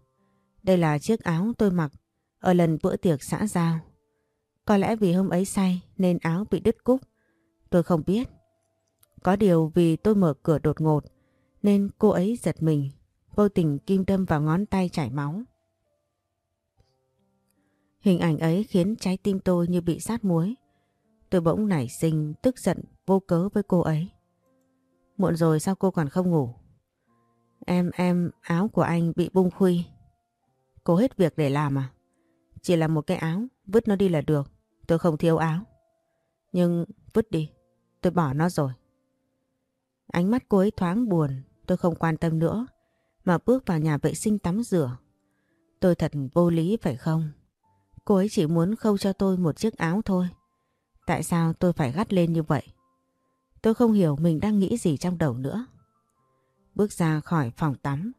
đây là chiếc áo tôi mặc ở lần bữa tiệc xã giao. Có lẽ vì hôm ấy say nên áo bị đứt cúc. Tôi không biết. Có điều vì tôi mở cửa đột ngột nên cô ấy giật mình, vô tình kim đâm vào ngón tay chảy máu. Hình ảnh ấy khiến trái tim tôi như bị sát muối. Tôi bỗng nảy sinh tức giận vô cớ với cô ấy. Muộn rồi sao cô còn không ngủ? Em, em, áo của anh bị bung khuy. Cô hết việc để làm à? Chỉ là một cái áo, vứt nó đi là được. Tôi không thiếu áo. Nhưng vứt đi, tôi bỏ nó rồi. Ánh mắt cô ấy thoáng buồn, tôi không quan tâm nữa, mà bước vào nhà vệ sinh tắm rửa. Tôi thật vô lý phải không? Cô ấy chỉ muốn khâu cho tôi một chiếc áo thôi. Tại sao tôi phải gắt lên như vậy? Tôi không hiểu mình đang nghĩ gì trong đầu nữa. Bước ra khỏi phòng tắm,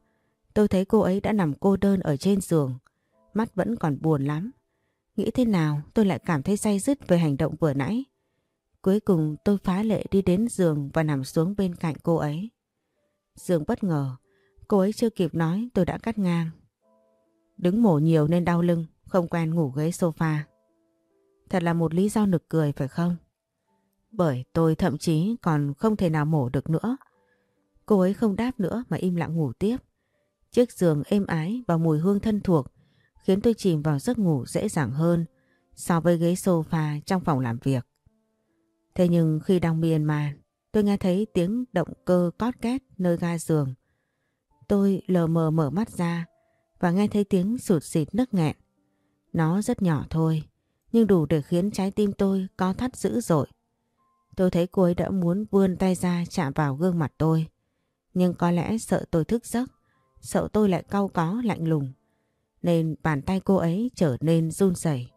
tôi thấy cô ấy đã nằm cô đơn ở trên giường, mắt vẫn còn buồn lắm. Nghĩ thế nào tôi lại cảm thấy say dứt về hành động vừa nãy. Cuối cùng tôi phá lệ đi đến giường và nằm xuống bên cạnh cô ấy. Dương bất ngờ, cô ấy chưa kịp nói tôi đã cắt ngang. Đứng mổ nhiều nên đau lưng, không quen ngủ ghế sofa. Thật là một lý do nực cười phải không? Bởi tôi thậm chí còn không thể nào mổ được nữa. Cô ấy không đáp nữa mà im lặng ngủ tiếp. Chiếc giường êm ái và mùi hương thân thuộc khiến tôi chìm vào giấc ngủ dễ dàng hơn so với ghế sofa trong phòng làm việc. Thế nhưng khi đang miên man, tôi nghe thấy tiếng động cơ cót két nơi ga giường. Tôi lờ mờ mở mắt ra và nghe thấy tiếng sụt xịt nức nghẹn. Nó rất nhỏ thôi, nhưng đủ để khiến trái tim tôi có thắt dữ dội. Tôi thấy cô ấy đã muốn vươn tay ra chạm vào gương mặt tôi. Nhưng có lẽ sợ tôi thức giấc, sợ tôi lại cau có lạnh lùng. Nên bàn tay cô ấy trở nên run rẩy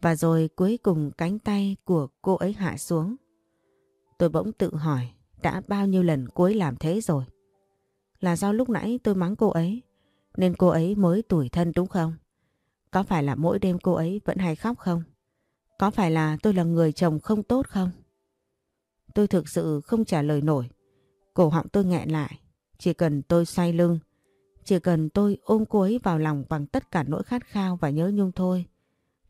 Và rồi cuối cùng cánh tay của cô ấy hạ xuống. Tôi bỗng tự hỏi đã bao nhiêu lần cô ấy làm thế rồi. Là do lúc nãy tôi mắng cô ấy nên cô ấy mới tủi thân đúng không? Có phải là mỗi đêm cô ấy vẫn hay khóc không? Có phải là tôi là người chồng không tốt không? Tôi thực sự không trả lời nổi. Cổ họng tôi nghẹn lại. Chỉ cần tôi xoay lưng, chỉ cần tôi ôm cô ấy vào lòng bằng tất cả nỗi khát khao và nhớ nhung thôi,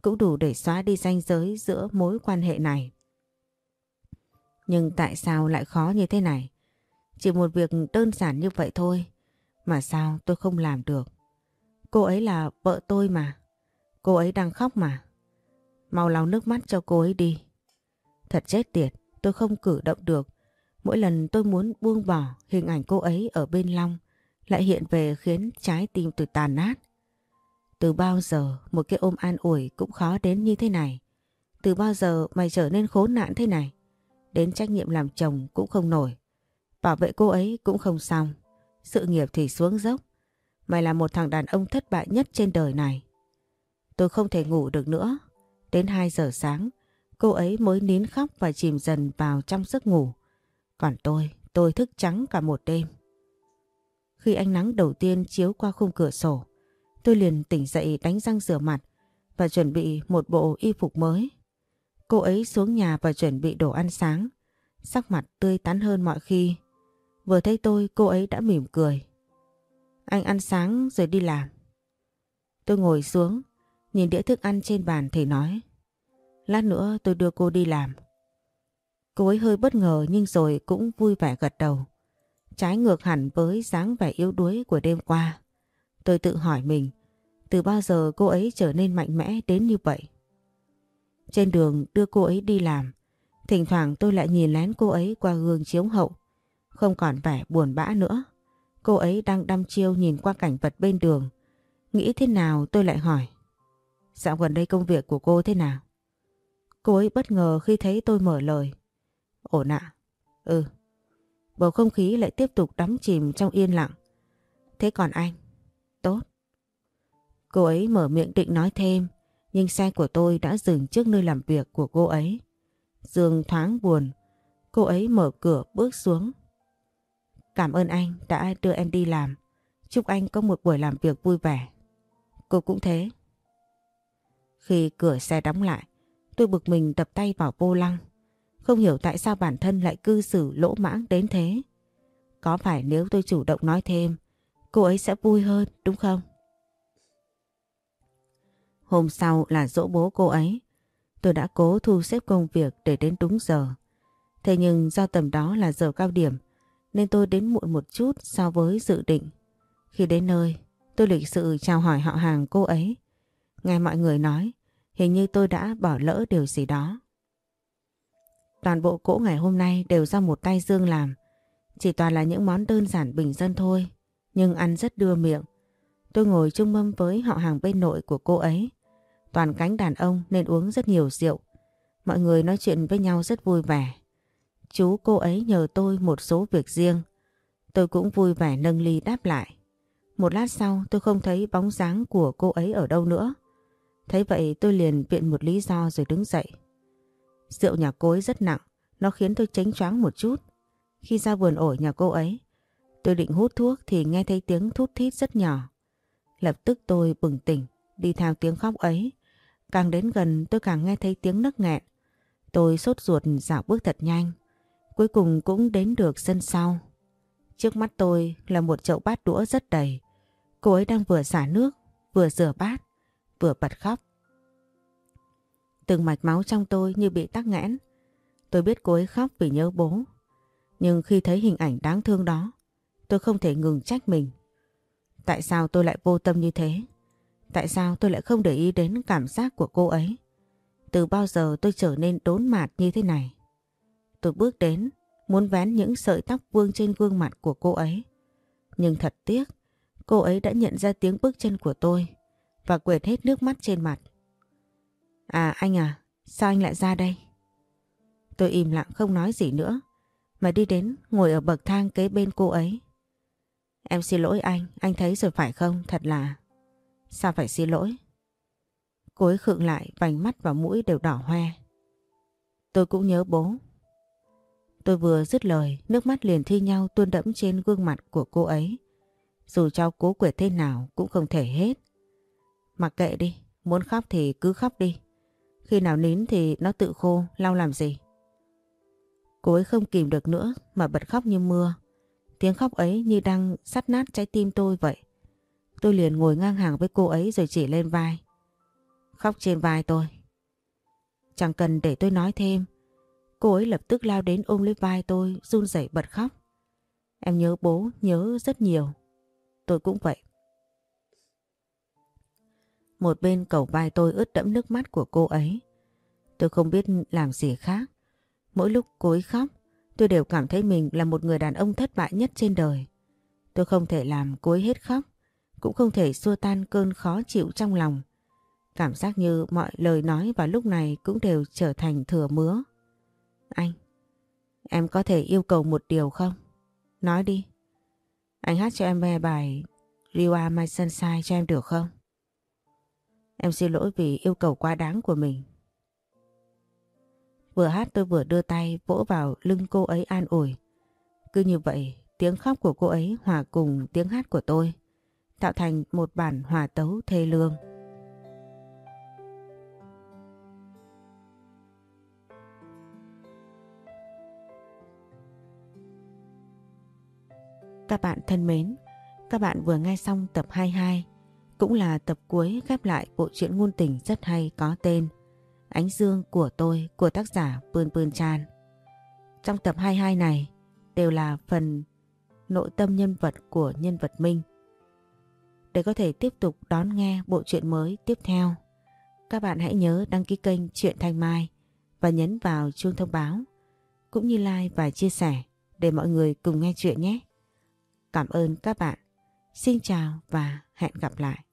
cũng đủ để xóa đi ranh giới giữa mối quan hệ này. Nhưng tại sao lại khó như thế này? Chỉ một việc đơn giản như vậy thôi, mà sao tôi không làm được? Cô ấy là vợ tôi mà. Cô ấy đang khóc mà. Mau lau nước mắt cho cô ấy đi. Thật chết tiệt, tôi không cử động được. Mỗi lần tôi muốn buông bỏ hình ảnh cô ấy ở bên Long lại hiện về khiến trái tim tôi tàn nát. Từ bao giờ một cái ôm an ủi cũng khó đến như thế này? Từ bao giờ mày trở nên khốn nạn thế này? Đến trách nhiệm làm chồng cũng không nổi. Bảo vệ cô ấy cũng không xong. Sự nghiệp thì xuống dốc. Mày là một thằng đàn ông thất bại nhất trên đời này. Tôi không thể ngủ được nữa. Đến 2 giờ sáng, cô ấy mới nín khóc và chìm dần vào trong giấc ngủ. Còn tôi, tôi thức trắng cả một đêm. Khi ánh nắng đầu tiên chiếu qua khung cửa sổ, tôi liền tỉnh dậy đánh răng rửa mặt và chuẩn bị một bộ y phục mới. Cô ấy xuống nhà và chuẩn bị đồ ăn sáng, sắc mặt tươi tắn hơn mọi khi. Vừa thấy tôi cô ấy đã mỉm cười. Anh ăn sáng rồi đi làm. Tôi ngồi xuống, nhìn đĩa thức ăn trên bàn thì nói. Lát nữa tôi đưa cô đi làm. Cô ấy hơi bất ngờ nhưng rồi cũng vui vẻ gật đầu. Trái ngược hẳn với dáng vẻ yếu đuối của đêm qua. Tôi tự hỏi mình, từ bao giờ cô ấy trở nên mạnh mẽ đến như vậy? Trên đường đưa cô ấy đi làm, thỉnh thoảng tôi lại nhìn lén cô ấy qua gương chiếu hậu. Không còn vẻ buồn bã nữa. Cô ấy đang đăm chiêu nhìn qua cảnh vật bên đường. Nghĩ thế nào tôi lại hỏi. Dạo gần đây công việc của cô thế nào? Cô ấy bất ngờ khi thấy tôi mở lời. Ổn ạ. Ừ. Bầu không khí lại tiếp tục đắm chìm trong yên lặng. Thế còn anh? Tốt. Cô ấy mở miệng định nói thêm, nhưng xe của tôi đã dừng trước nơi làm việc của cô ấy. Dương thoáng buồn, cô ấy mở cửa bước xuống. Cảm ơn anh đã đưa em đi làm. Chúc anh có một buổi làm việc vui vẻ. Cô cũng thế. Khi cửa xe đóng lại, Tôi bực mình đập tay vào vô lăng. Không hiểu tại sao bản thân lại cư xử lỗ mãng đến thế. Có phải nếu tôi chủ động nói thêm, cô ấy sẽ vui hơn đúng không? Hôm sau là dỗ bố cô ấy. Tôi đã cố thu xếp công việc để đến đúng giờ. Thế nhưng do tầm đó là giờ cao điểm nên tôi đến muộn một chút so với dự định. Khi đến nơi, tôi lịch sự chào hỏi họ hàng cô ấy. Nghe mọi người nói, hình như tôi đã bỏ lỡ điều gì đó. Toàn bộ cỗ ngày hôm nay đều do một tay Dương làm. Chỉ toàn là những món đơn giản bình dân thôi, nhưng ăn rất đưa miệng. Tôi ngồi chung mâm với họ hàng bên nội của cô ấy. Toàn cánh đàn ông nên uống rất nhiều rượu. Mọi người nói chuyện với nhau rất vui vẻ. Chú cô ấy nhờ tôi một số việc riêng. Tôi cũng vui vẻ nâng ly đáp lại. Một lát sau tôi không thấy bóng dáng của cô ấy ở đâu nữa. Thấy vậy tôi liền viện một lý do rồi đứng dậy. Rượu nhà cô ấy rất nặng, nó khiến tôi tránh choáng một chút. Khi ra vườn ổi nhà cô ấy, tôi định hút thuốc thì nghe thấy tiếng thút thít rất nhỏ. Lập tức tôi bừng tỉnh, đi theo tiếng khóc ấy. Càng đến gần tôi càng nghe thấy tiếng nấc nghẹn. Tôi sốt ruột dạo bước thật nhanh. Cuối cùng cũng đến được sân sau. Trước mắt tôi là một chậu bát đũa rất đầy. Cô ấy đang vừa xả nước, vừa rửa bát, vừa bật khóc. Từng mạch máu trong tôi như bị tắc nghẽn. Tôi biết cô ấy khóc vì nhớ bố. Nhưng khi thấy hình ảnh đáng thương đó, tôi không thể ngừng trách mình. Tại sao tôi lại vô tâm như thế? Tại sao tôi lại không để ý đến cảm giác của cô ấy? Từ bao giờ tôi trở nên đốn mạt như thế này? Tôi bước đến, muốn vén những sợi tóc vương trên gương mặt của cô ấy. Nhưng thật tiếc, cô ấy đã nhận ra tiếng bước chân của tôi và quệt hết nước mắt trên mặt. À anh à, sao anh lại ra đây? Tôi im lặng không nói gì nữa, mà đi đến ngồi ở bậc thang kế bên cô ấy. Em xin lỗi anh, anh thấy rồi phải không? Thật là... Sao phải xin lỗi? Cô ấy khựng lại, vành mắt và mũi đều đỏ hoe. Tôi cũng nhớ bố. Tôi vừa dứt lời, nước mắt liền thi nhau tuôn đẫm trên gương mặt của cô ấy. Dù cho cố quệt thế nào cũng không thể hết. Mặc kệ đi, muốn khóc thì cứ khóc đi. Khi nào nín thì nó tự khô, lau làm gì. Cô ấy không kìm được nữa mà bật khóc như mưa. Tiếng khóc ấy như đang sắt nát trái tim tôi vậy. Tôi liền ngồi ngang hàng với cô ấy rồi chỉ lên vai. Khóc trên vai tôi. Chẳng cần để tôi nói thêm. Cô ấy lập tức lao đến ôm lấy vai tôi run rẩy bật khóc. Em nhớ bố, nhớ rất nhiều. Tôi cũng vậy. Một bên cầu vai tôi ướt đẫm nước mắt của cô ấy. Tôi không biết làm gì khác. Mỗi lúc cô ấy khóc, tôi đều cảm thấy mình là một người đàn ông thất bại nhất trên đời. Tôi không thể làm cô ấy hết khóc, cũng không thể xua tan cơn khó chịu trong lòng. Cảm giác như mọi lời nói vào lúc này cũng đều trở thành thừa mứa. Anh, em có thể yêu cầu một điều không? Nói đi. Anh hát cho em nghe bài You My Sunshine cho em được không? Em xin lỗi vì yêu cầu quá đáng của mình. Vừa hát tôi vừa đưa tay vỗ vào lưng cô ấy an ủi. Cứ như vậy, tiếng khóc của cô ấy hòa cùng tiếng hát của tôi, tạo thành một bản hòa tấu thê lương. Các bạn thân mến, các bạn vừa nghe xong tập 22 cũng là tập cuối khép lại bộ truyện ngôn tình rất hay có tên Ánh Dương của tôi của tác giả Pươn Pươn Chan. Trong tập 22 này đều là phần nội tâm nhân vật của nhân vật Minh. Để có thể tiếp tục đón nghe bộ truyện mới tiếp theo, các bạn hãy nhớ đăng ký kênh Truyện Thanh Mai và nhấn vào chuông thông báo, cũng như like và chia sẻ để mọi người cùng nghe chuyện nhé. Cảm ơn các bạn. Xin chào và hẹn gặp lại.